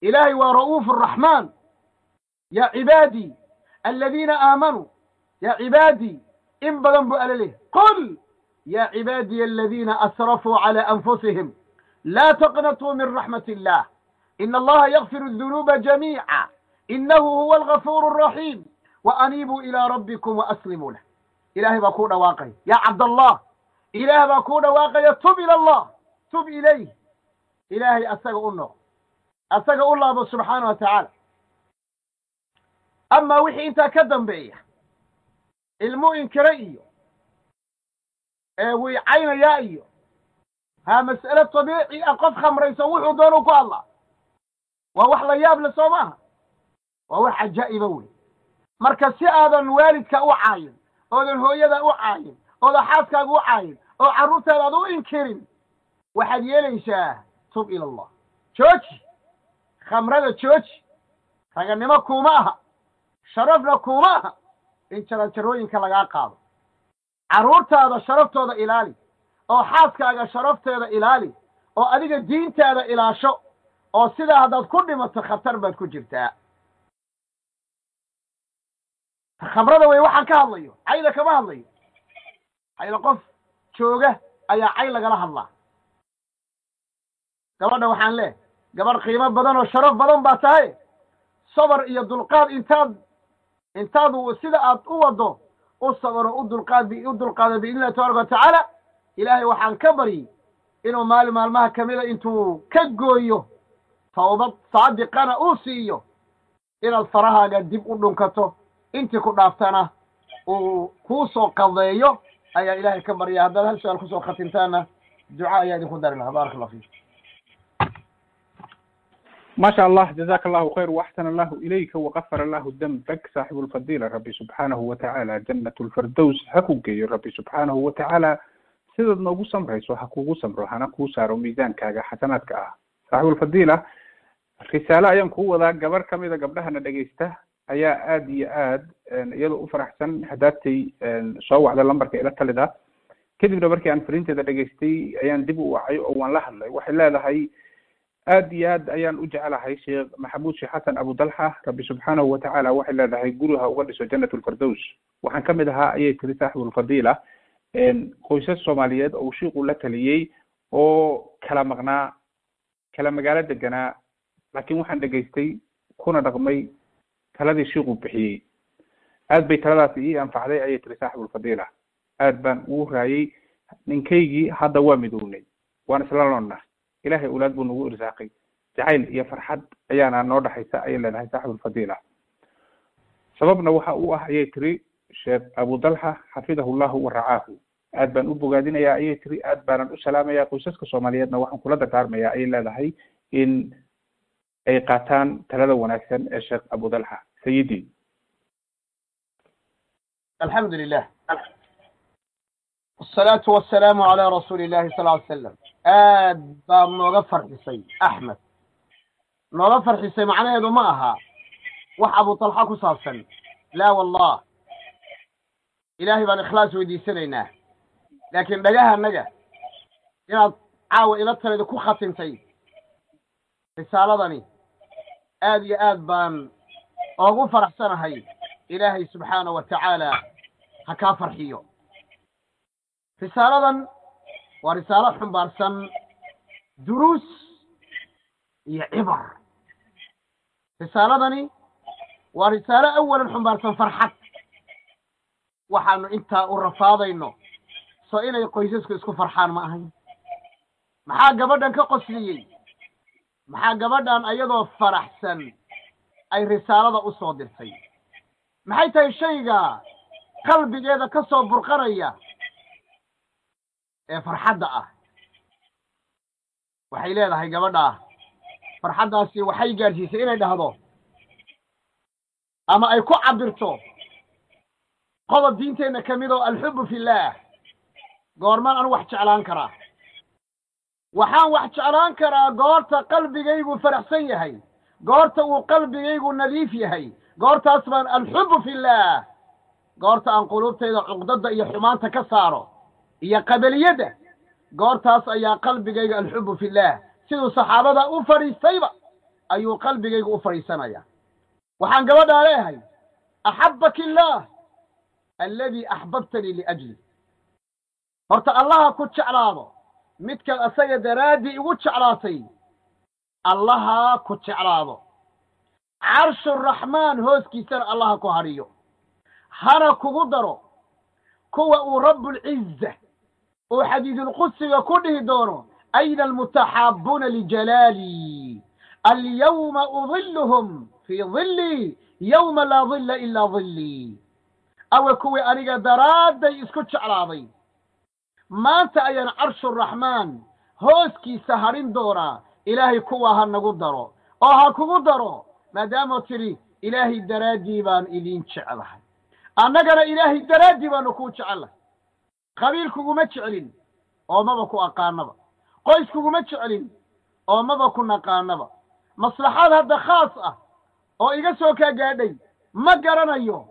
ilaahay waa ra'uufu raxmaan yaa cibaadii aladiina aamanuu yaa cibaadii in badan buu ala leeyahay qul yaa cibaadiya aladiina asrafuu calaa anfusihim laa taqnatuu min raxmat illaah ina allaha yakfiru adunuuba jamiica inahu huwa algafuuru araxiim wa aniibuu ilaa rabbikum waaslimuu lah ilaahay baa kuu dhawaaqaya yaa cabdallah ilaah baa kuu dhawaaqaya tub ila allah tub ilayh ilaahay asaga u noq asaga u laabo subxaana wa tacaala amaa wixii intaa ka dambeeya ilmu inkire iyo ee wiicaynayaa iyo haa mas'ale tabiici ah qof khamraysan wuxuu doonuu ku hadlaa. Waa wax la yaab le soo maaha waa wax cajaa'iba wey. Marka si aadan waalidka u caayin oodan hooyada u caayin oodan xaaskaaga u caayin oo carruurtaada aad u inkirin waxaad yeelaysaa tub ila allah. Jooji khamrada jooji raganimo kuuma aha sharafna kuuma aha in jarajarooyinka lagaa qaado. Carruurtaada sharaftooda ilaali oo xaaskaaga sharafteeda ilaali oo adiga diintaada ilaasho oo sidaa haddaad ku dhimato khatar baad ku jirtaa. Khamrada wey waxaan ka hadlayo cayda kama hadlayo. Cayda qof jooga ayaa cay lagala hadlaa. Gabadha waxaan leeh gabadh qiimo badan oo sharaf badan baa tahay. Sabar iyo dulqaad intaad intaad sida aad u waddo u sabaro u dulqaad u dulqaado biidni illahi tabaraka wa tacaala ilaahay waxaan ka baryi inuu maalin maalmaha kamida intuu ka gooyo tawbad saadiqana uu siiyo inaad farahaaga dib u dhunkato. Intii ku dhaaftana uu kuu soo qadeeyo ayaa ilaahay ka barya haddaad hal su'aal ku soo khatintaana duca ayaa idinku dari lahaa. Baaraka allah fiik ما شاء الله جزاك الله خير وأحسن الله إليك وغفر الله ذنبك صاحب الفضيلة ربي سبحانه وتعالى جنة الفردوس حكوكي ربي سبحانه وتعالى sidaad noogu samrayso ha kugu samro hana kuu saaro miisaankaaga xasanaadka ah saaxibulfadiila risaale ayaan kuu wadaa gabar kamida gabdhahana dhegeysta ayaa aad iyo aad iyadoo u faraxsan hadaatay soo wacda lambarka ila talida kadibna markii aan fariinteeda dhegeystay ayaan dib u wacay oo waan la hadlay waxay leedahay aad iyo aad ayaan u jecelahay sheekh maxamuud sheekh xasan abudalxa rabbi subxaanahu watacaala waxay leedahay guriha uga dhiso jannat lfirdows waxaan ka mid ahaa ayay tiri saaxibulfadiila qoysas soomaaliyeed oo shiiku la taliyey oo kala maqnaa kala magaalo deganaa laakiin waxaan dhegaystay kuna dhaqmay taladii shiiku bixiyey. Aad bay taladaasi ii anfacday ayay tiri saaxibulfadiila aad baan ugu raayey ninkaygii hadda waa midownay waan isla loonna ilahay awlaad buu nagu irsaaqay. Jacayl iyo farxad ayaana noo dhexaysa ayay leedahay saaxibulfadiila sababna waxa uu ah ayay tiri sheekh abudalxa xafidahu llahu waracaahu aad baan u bogaadinayaa ayay tiri aad baanan u salaamayaa qoysaska soomaaliyeedna waxaan kula dardaarmayaa ayay leedahay in ay qaataan talada wanaagsan ee sheekh abudalxa sayidi alxamdu lilah wasalaatu wasalaamu calaa rasuuli illahi sal ly slam aad baa nooga farxisay axmed. Nooga farxisay macnaheedu ma aha wax abutalxa ku saabsan. Laa wallah ilaahay baan ikhlaas weydiisanaynaa. Laakiin dhagahanaga inaad caawa ila talida ku khatintay risaaladani aad iyo aad baan oogu faraxsanahay. Ilaahay subxaana wa tacaala ha kaa farxiyo. Risaaladan waa risaalo xumbaarsan duruus iyo cibar risaaladani waa risaalo awalan xumbaarsan farxad. Waxaanu intaa u rafaadayno soo inay qoysasku isku farxaan ma ahayn. Maxaa gabadhan ka qosliyey? Maxaa gabadhan ayadoo faraxsan ay risaalada u soo dirtay? Maxay tahay shayga qalbigeeda ka soo burqanaya ee farxadda ah. Waxay leedahay gabadha farxaddaasi waxay gaadhsiisay inay dhahdo ama ay ku cabirto qodob diinteenna ka mid oo alxubu fillaah goormaan anu wax jeclaan karaa. Waxaan wax jeclaan karaa goorta qalbigaygu faraxsan yahay goorta uu qalbigaygu nadiif yahay goortaas baan alxubu fillaah goorta aan quluubtayda cuqdadda iyo xumaanta ka saaro iyo qabaliyadda goortaas ayaa qalbigayga alxubu fillaah siduu saxaabada u fadhiistayba ayuu qalbigaygu u fadhiisanaya waxaan gabadhaa leeyahay axabbaki illaah alladii axbabtanii liajli. Horta allaha ku jeclaado midkan asaga daraaddii igu jeclaatay allaha ku jeclaado. Carshuraxmaan hooskiisana allaha ku hadhiyo hana kugu daro kuwa uu rabbulciza uu xadiidulqudsiga ku dhihi doono ayna almutaxaabuuna lijalaalii alyawma udilluhum fii dillii yowma laa dilla ilaa dillii awe kuwii aniga daraadday isku jeclaaday. Maanta ayaan carshuraxmaan hooskiisa hadhin doonaa ilaahay kuwa ha nagu daro. Oo ha kugu daro maadaamoo tidhi ilaahay daraaddii baan idiin jeclahay. Annagana ilaahay daraaddii baanu kuu jecellahay qabiil kuguma jecelin oo maba ku aqaanaba. Qoys kuguma jecelin oo maba ku naqaanaba. Maslaxaad hadda khaas ah oo iga soo kaa gaadhay ma garanayo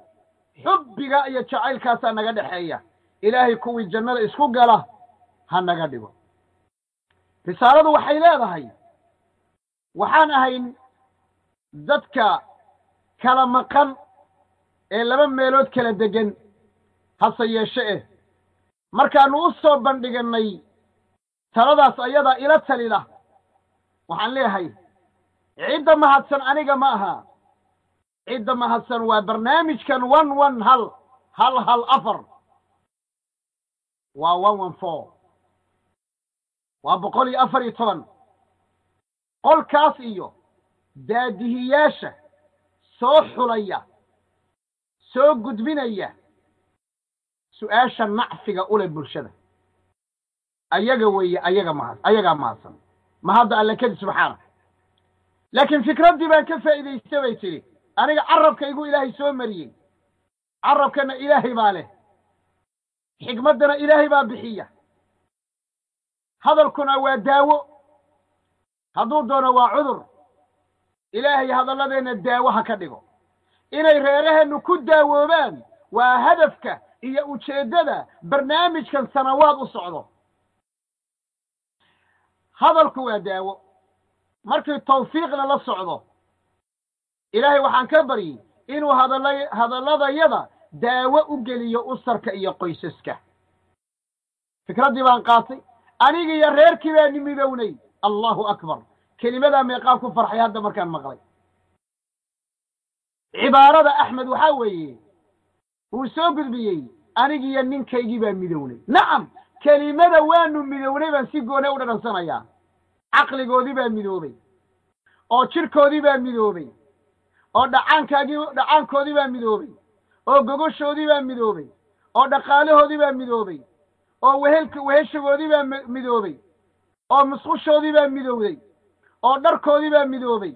xubbiga iyo jacaylkaasaa naga dhexeeya. Ilaahay kuwii jannada isku gala ha naga dhigo. Risaaladu waxay leedahay waxaan ahayn dadka kala maqan ee laba meelood kala degan hase yeeshe eh markaannu u soo bandhigannay taladaas ayadaa ila talida waxaan leeyahay cidda mahadsan aniga ma aha. Cidda mahadsan waa barnaamijkan one one hal hal hal afar. Waa one one four. Waa boqol iyo afar iyo toban. Qolkaas iyo daadihiyaasha soo xulaya soo gudbinaya su'aasha nacfiga ule bulshada. Ayaga weeye ayaga mahad ayagaa mahadsan. Mahadda alle kadi subxaana. Laakiin fikraddii baan ka faa'iidaysta bay tidhi. Aniga carabkaygu ilaahay soo mariyey. Carabkana ilaahay baa leh. Xikmaddana ilaahay baa bixiya. Hadalkuna waa daawo. Hadduu doono waa cudur. Ilaahay hadalladeenna daawo ha ka dhigo. Inay reeraheennu ku daawoobaan waa hadafka iyo ujeeddada barnaamijkan sanawaad u socdo. Hadalku waa daawo. Markii tawfiiqna la socdo ilaahay waxaan ka baryey inuu hadalla hadalladayada daawo u geliyo usarka iyo qoysaska. Fikraddii baan qaatay anigi iyo reerkii baani midownay allahu akbar. Kelimadaa meeqaan ku farxay hadda markaan maqlay. Cibaarada axmed waxaa weeye wuu soo gudbiyey anigiiyo ninkaygii baa midownay. Nacam kelimada waanu midownay baan si goone u dhadhansanayaa. Caqligoodii baa midoobay. Oo jidhkoodii baa midoobay. Oo dhacaankaagii dhacaankoodii baa midoobay. Oo gogoshoodii baa midoobay. Oo dhaqaalahoodii baa midoobay. Oo wehelka weheshagoodii baa midoobay. Oo musqushoodii baa midowday oo dharkoodii baa midoobay.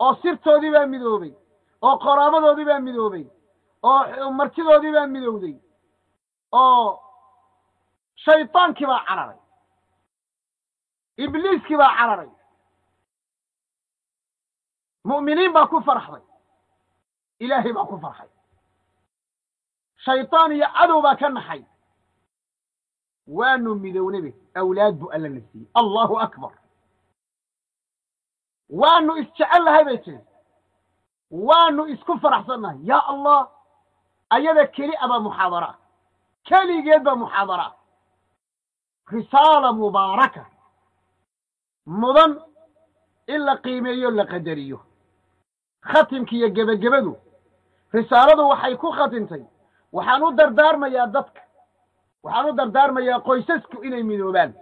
Oo sirtoodii baa midoobay. Oo qoraabadoodii baa midoobay oo martidoodii baa midowday oo shaydaankii baa cararay ibliiskii baa cararay mu'miniin baa ku farxday ilaahay baa ku farxay. Shaydaan iyo cadow baa ka naxay. Waanu midownaybe awlaad buu alla na siiyey allahu akbar. Waanu isjecel lahay bay tiri. Waanu isku faraxsannahay. Yaa allah ayada keli a baa muxaadara. Keligeed baa muxaadara. Risaala mubaaraka. Mudan in la qiimeeyo la qadariyo. Khatimka iyo gebagabadu risaaladu waxay ku khatintay waxaan u dardaarmayaa dadka. Waxaan u dardaarmayaa qoysasku inay midoobaan.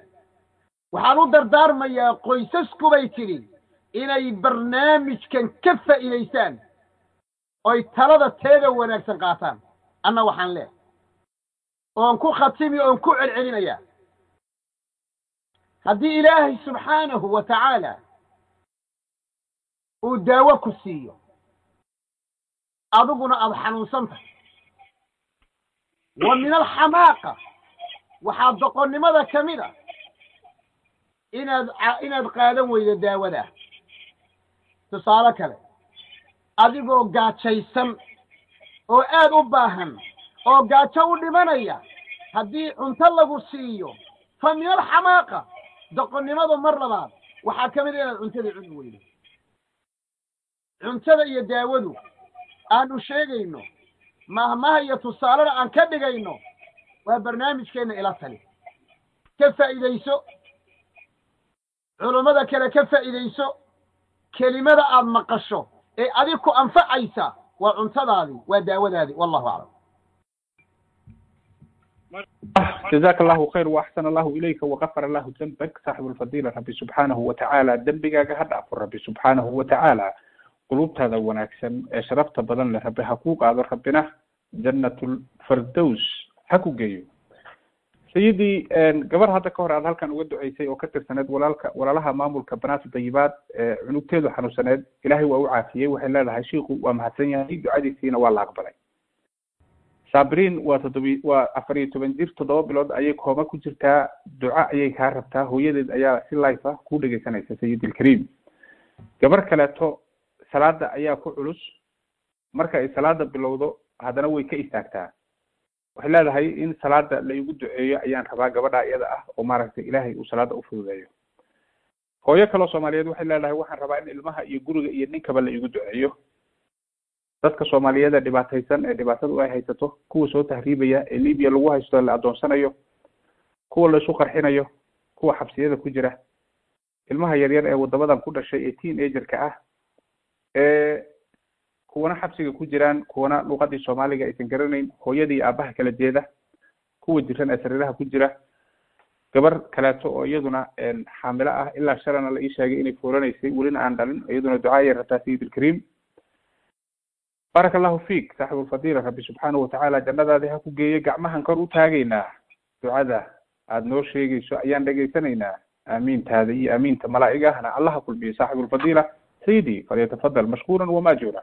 Waxaan u dardaarmayaa qoysasku bay tidhi inay barnaamijkan ka faa'iidaystaan oy talada teeda wanaagsan qaataan. Anna waxaan leeh oon ku khatimi oon ku celcelinayaa. Haddii ilaahay subxaanahu wa tacaala uu daawo ku siiyo adiguna aada xanuunsan tahay. Wa min alxamaaqa waxaa doqonnimada ka mid a inaad inaad qaadan weydo daawada. Tusaale kale adigoo gaajaysan oo aad u baahan oo gaajo u dhimanaya haddii cunto lagu siiyo fa min alxamaaqa doqonnimadu mar labaad. Waxaa ka mid a inaad cuntada cuni weydo cuntada iyo daawadu aanu sheegayno mahmaha iyo tusaalena aan ka dhigayno waa barnaamijkeenna ila tali. Ka faa'iidayso culummada kale ka faa'iidayso kelimada aad maqasho ee adig ku anfacaysa waa cuntadaadii waa daawadaadii wallahu aclam جزاك الله خير واحسن الله اليك وغفر الله ذنبك صاحب الفضيله ربي سبحانه وتعالى ذنبigaaga ha dhaafo rabbi subxaanahu watacaala qulubtaada wanaagsan ee sharafta badan leh rabbi ha kuu qaado rabbina jannatulfardows ha ku geeyo sayidii gabar hadda ka hor aad halkan uga duceysay oo ka tirsaneed walaalka walaalaha maamulka banaat dayibaad ee cunugteedu xanuunsaneed ilaahay waa u caafiyey waxay leedahay shiiku waa mahadsan yahay ducadiisiina waa la aqbalay sabriin waa toddobi waa afar iyo toban jir toddoba bilood ayay kooma ku jirtaa duco ayay kaa rabtaa hooyadeed ayaa si life ah ku dhegeysanaysa sayidilkariim gabar kaleeto salaada ayaa ku culus. Marka ay salaada bilowdo haddana way ka istaagtaa waxay leedahay in salaada la igu duceeyo ayaan rabaa gabadha iyada ah oo maaragtay ilaahay uu salaada u fududeeyo. Hooyo kaloo soomaaliyeed waxay leedahay waxaan rabaa in ilmaha iyo guriga iyo ninkaba la igu duceeyo. Dadka soomaaliyeed ee dhibaataysan ee dhibaatadu ay haysato kuwa soo tahriibaya ee libiya lagu haysto la adoonsanayo kuwa la isu qarxinayo kuwa xabsiyada ku jira. Ilmaha yaryar ee wadamadan ku dhashay ee teen agerka ah ee kuwana xabsiga ku jiraan kuwana luqadii soomaaliga aysan garanayn hooyadii iyo aabaha kala jeeda kuwa jiran ee sariiraha ku jira gabar kaleeto oo iyaduna xaamilo ah ilaa shalana la ii sheegay inay foolanaysay welina aan dhalin iyaduna ducaayay rabtaa sayid ilkariim baaraka allahu fiik saaxibulfadiila rabbi subxaanahu watacaala jannadaadii ha ku geeyo gacmahan kor u taagaynaa. Ducada aada noo sheegayso ayaan dhegaysanaynaa. Aamiintaada iyo aamiinta malaa'igahna allaha kulmiyo saaxibulfadiila sayidii falyatafadal mashkuuran wamaajuura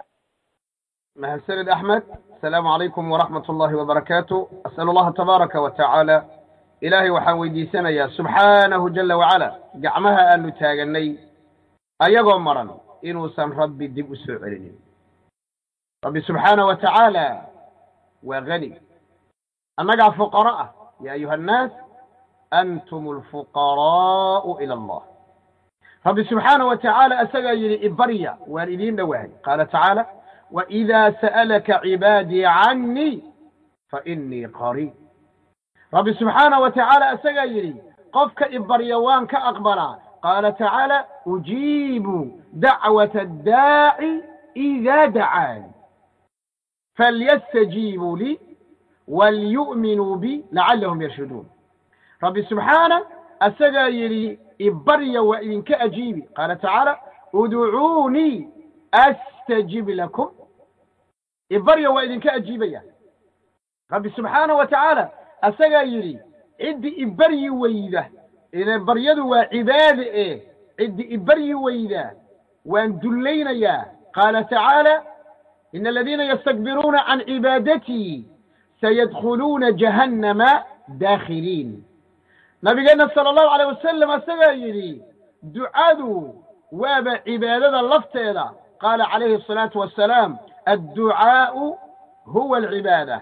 mahadsanid axmed asalaamu calaykum waraxmat ullahi wabarakaatu as'alu allaha tabaaraka wa tacaala ilaahay waxaan weydiisanayaa subxaanahu jala wacala gacmaha aanu taaganay ayagoo maran inuusan rabbi dib u soo celinin rabbi subxaana wa tacaala waa gani annagaa fuqaro ah ya ayuha annaas antum alfuqaraa'u ila allah rabbi subxaana wa tacaala isagaa yidhi ibarya waan idiin dhowahay qaala tacaala waidaa sa'alaka cibaadii cannii fainii qariib rabbi subxaana wa tacaala isagaa yidhi qofka ibarya waan ka aqbalaa qaala tacaala ujiibu dacwata addaaci idaa dacaani falyastajiibuu lii walyu'minuu bi lacallahum yarshuduun rabbi subxaana isagaa yidhi ibarya waa idinka ajiibi qaala tacaala udcuunii astajib lakum ibarya waa idinka ajiibaya. Rabbi subxaana wa tacaala isagaa yidhi ciddi ibaryi weyda. Ile baryadu waa cibaade e ciddi ibaryi weyda. Waan dullaynayaa qaala tacaala ina aladiina yastakbiruuna can cibaadatii sayadkhuluuna jahannama daakhiliin nabigeenna sala allahu alayh wasalam isagaa yidhi ducadu waaba cibaadada lafteeda. Qaala calayhi asalaatu wassalaam adducaa'u huwa alcibaada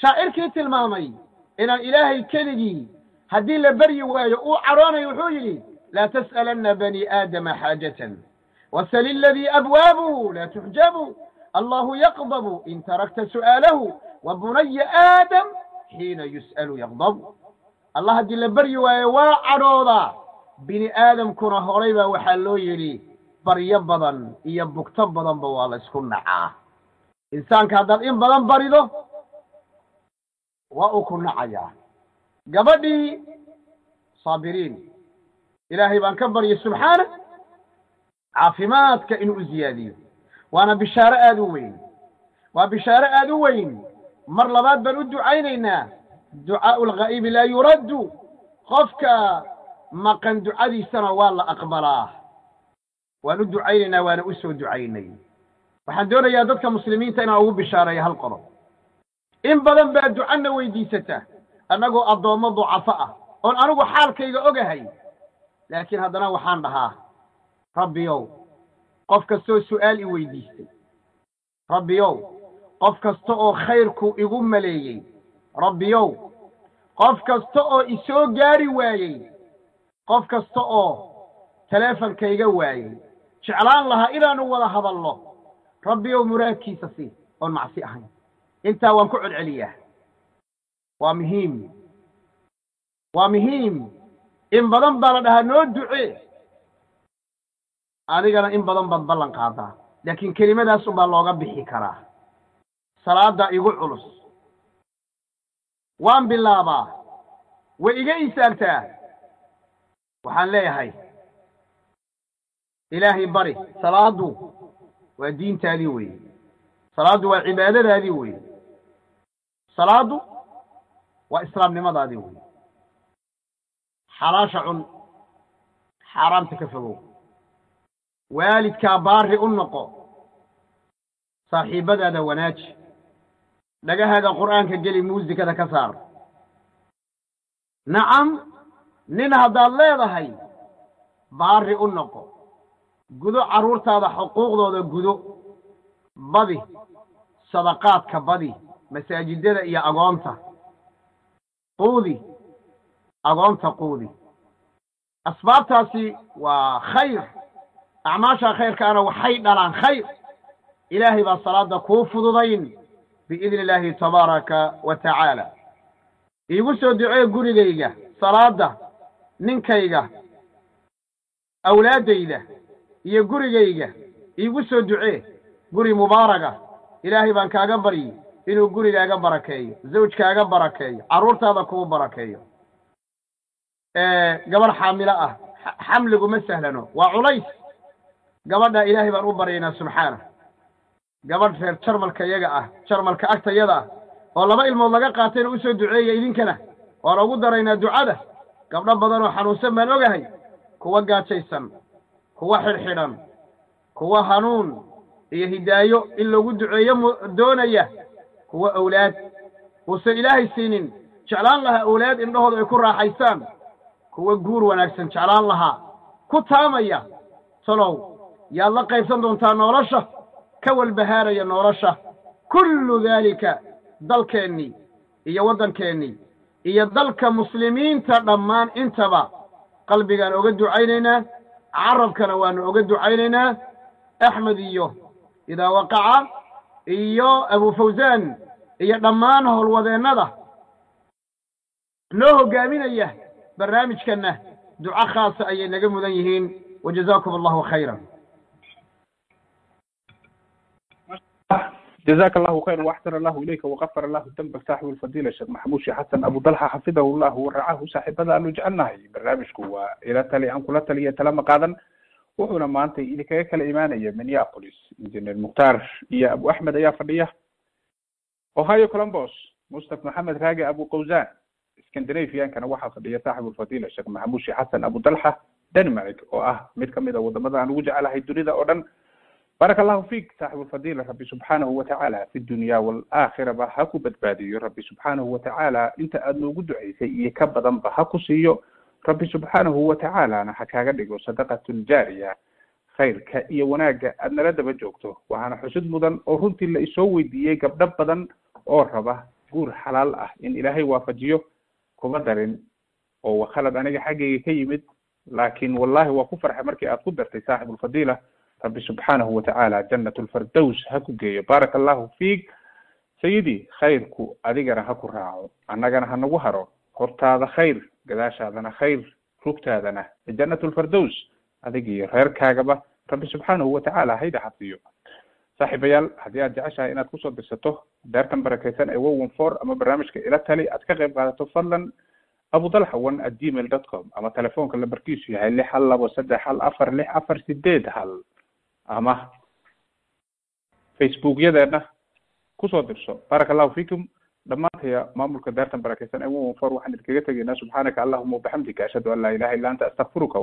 shaacirkii tilmaamay inaan ilaahay keligii haddii la beryi waayo uu caroonayo wuxuu yidhi laa tas'alanna bani aadama xaajatan wasal iladii abwaabuhu laa tuxjabu allahu yaqdabu in tarakta su'aalahu wa bunaya aadam xiina yus'alu yaqdabu allah haddii la beryi waayo waa cadhoodaa bini aadamkuna horay baa waxaa loo yidhi baryo badan iyo bugto badanba waa la ysku nacaa insaanka haddaad in badan barido waa uu ku nacayaa gabadhii saabiriin ilaahay baan ka baryay subxaana caafimaadka inuu u ziyaadiyo. Waana bishaaro aada u weyn. Waa bishaaro aada u weyn. Mar labaad baan u ducaynaynaa. Ducaau lghaa'ibi laa yuraddu. Qofka maqan ducadiisana waa la aqbalaa. Waan u ducaynaynaa waana u soo ducaynay waxaan doonayaa dadka muslimiinta inaan ugu bishaareeyo hal qodob in badan baa ducana weydiisata annagoo addoommo ducafo ah oon anigu xaalkayga ogahay. Laakiin haddana waxaan dhahaa rabbiyow qof kastoo su'aal i weydiistay. Rabbiyow qof kasta oo khayrku igu maleeyey. Rabbiyow qof kasta oo isoo gaari waayey. Qof kasta oo taleefonkayga waayey. Jeclaan lahaa inaanu wada hadalno rabbiyow muraadkiisa sii oon macsi ahayn intaa waan ku celceliyaa waa muhiim waa muhiim in badan baa la dhahaa noo ducee adigana in badan baad ballan qaadaa laakiin kelimadaas unbaa looga bixi karaa salaadda igu culus waan bilaabaa way iga istaagtaa waxaan leeyahay ilaahay bari salaaddu waa diintaadii weeye. Salaaddu waa cibaadadaadii weeye. Salaaddu waa islaamnimadaadii weeye. Xalaasha cun xaaraamta ka fogow. Waalidkaa baari u noqo saaxiibbadaada wanaaji dhagahaaga qur'aanka geli muusikada ka saar. Nacam nin haddaad leedahay baari u noqo gudo carruurtaada xuquuqdooda gudo. Badi sadaqaadka badi masaajidada iyo agoonta. Quudi agoonta quudi. Asbaabtaasi waa khayr. Acmaasha khayrkaana waxay dhalaan khayr. Ilaahay baa salaada kuu fududayn biidni illaahi tabaaraka wa tacaala. Iigu soo ducee gurigayga salaadda ninkayga awlaaddayda iyo gurigayga iigu soo ducee guri mubaaraga. Ilaahay baan kaaga baryi inuu gurigaaga barakeeyo zawjkaaga barakeeyo carruurtaada kuu barakeeyo. Gabadh xaamilo ah xamligu ma sahlano waa culays. Gabadha ilaahay baan u baryaynaa subxaana. Gabadh reer jarmalka yaga ah jarmalka agtayada ah oo laba ilmood laga qaatayna u soo duceeya idinkana waan ugu daraynaa ducada gabdho badan oo xanuunsan baan ogahay kuwa gaajaysan kuwa xidhxidhan kuwa hanuun iyo hidaayo in lagu duceeyo doonaya kuwa awlaad. Uusan ilaahay siinin jeclaan lahaa awlaad indhahooda ay ku raaxaystaan kuwa guur wanaagsan jeclaan lahaa ku taamaya talow yaad la qaybsan doontaa nolosha ka walbahaaraya nolosha. Kullu daalika dalkeennii iyo waddankeennii iyo dalka muslimiinta dhammaan intaba qalbigaan oga ducaynaynaa carabkana waanu oga ducaynaynaa axmed iyo idaa waqaca iyo abu fawsaan iyo dhammaan howlwadeennada noo hoggaaminaya barnaamijkanna duco khaasa ayay naga mudan yihiin wajazaakum allahu khayran جزاك الله خيرا واحسن الله اليك وغفر الله ذنبك صاحب الفضيله الشيخ محمود شيخ حسن ابو طلحه حفظه الله ورعاه صاحبada aanu jecelnahay barnaamijku waa ila tali aan kula taliya talama qaadan wuxuuna maanta idinkaga kala imaanaya minneapolis engineer mukhtaar iyo abu axmed ayaa fadhiya ohio columbus mustaf maxamed raage abu qawzan scandinaviankana waxaa fadhiya saaxib ulfadila sheekh maxamuud sheekh xasan abu dalxa denmark oo ah mid kamid a wadamada aan ugu jecelahay dunida oo dhan baaraka allahu fiik saaxib ulfadila rabbi subxaanahu watacaala fi dunya waalaakhiraba ha ku badbaadiyo. Rabbi subxaanahu watacaala inta aada noogu duceysay iyo ka badanba ha ku siiyo. Rabbi subxaanahu watacaalana ha kaaga dhigo sadaqatun jaariya khayrka iyo wanaagga aad nala daba joogto. Waxaana xusid mudan oo runtii la isoo weydiiyey gabdho badan oo raba guur xalaal ah in ilaahay waafajiyo. Kuma darin oo waa khalad aniga xaggayga ka yimid laakiin wallahi waa ku farxay markii aad ku dartay saaxib ulfadila rabbi subxaanahu watacaala jannat lfardows ha ku geeyo. Baaraka allahu fiik. Sayidi khayrku adigana ha ku raaco. Annagana ha nagu haro. Hortaada khayr gadaashaadana khayr rugtaadana. Jannat lfardows adig iyo reerkaagaba rabbi subxaanahu watacaala hayda xafiyo. Saaxiibayaal haddii aad jeceshahay inaad ku soo dirsato daartan barakeysan ee wowan for ama barnaamijka ila tali aad ka qayb qaadato fadlan abudalxa one at gmail dot com ama telefoonka lambarkiisu yahay lix hal labo saddex hal afar lix afar sideed hal ama facebookyadeena ku soo dirso. Baaraka allahu fikum dhammaantaya maamulka daartan barakeysan ee wowan for waxaan idinkaga tegaynaa subxaanaka allahuma wabixamdika ashhadu an laa ilaha illa anta astakfiruka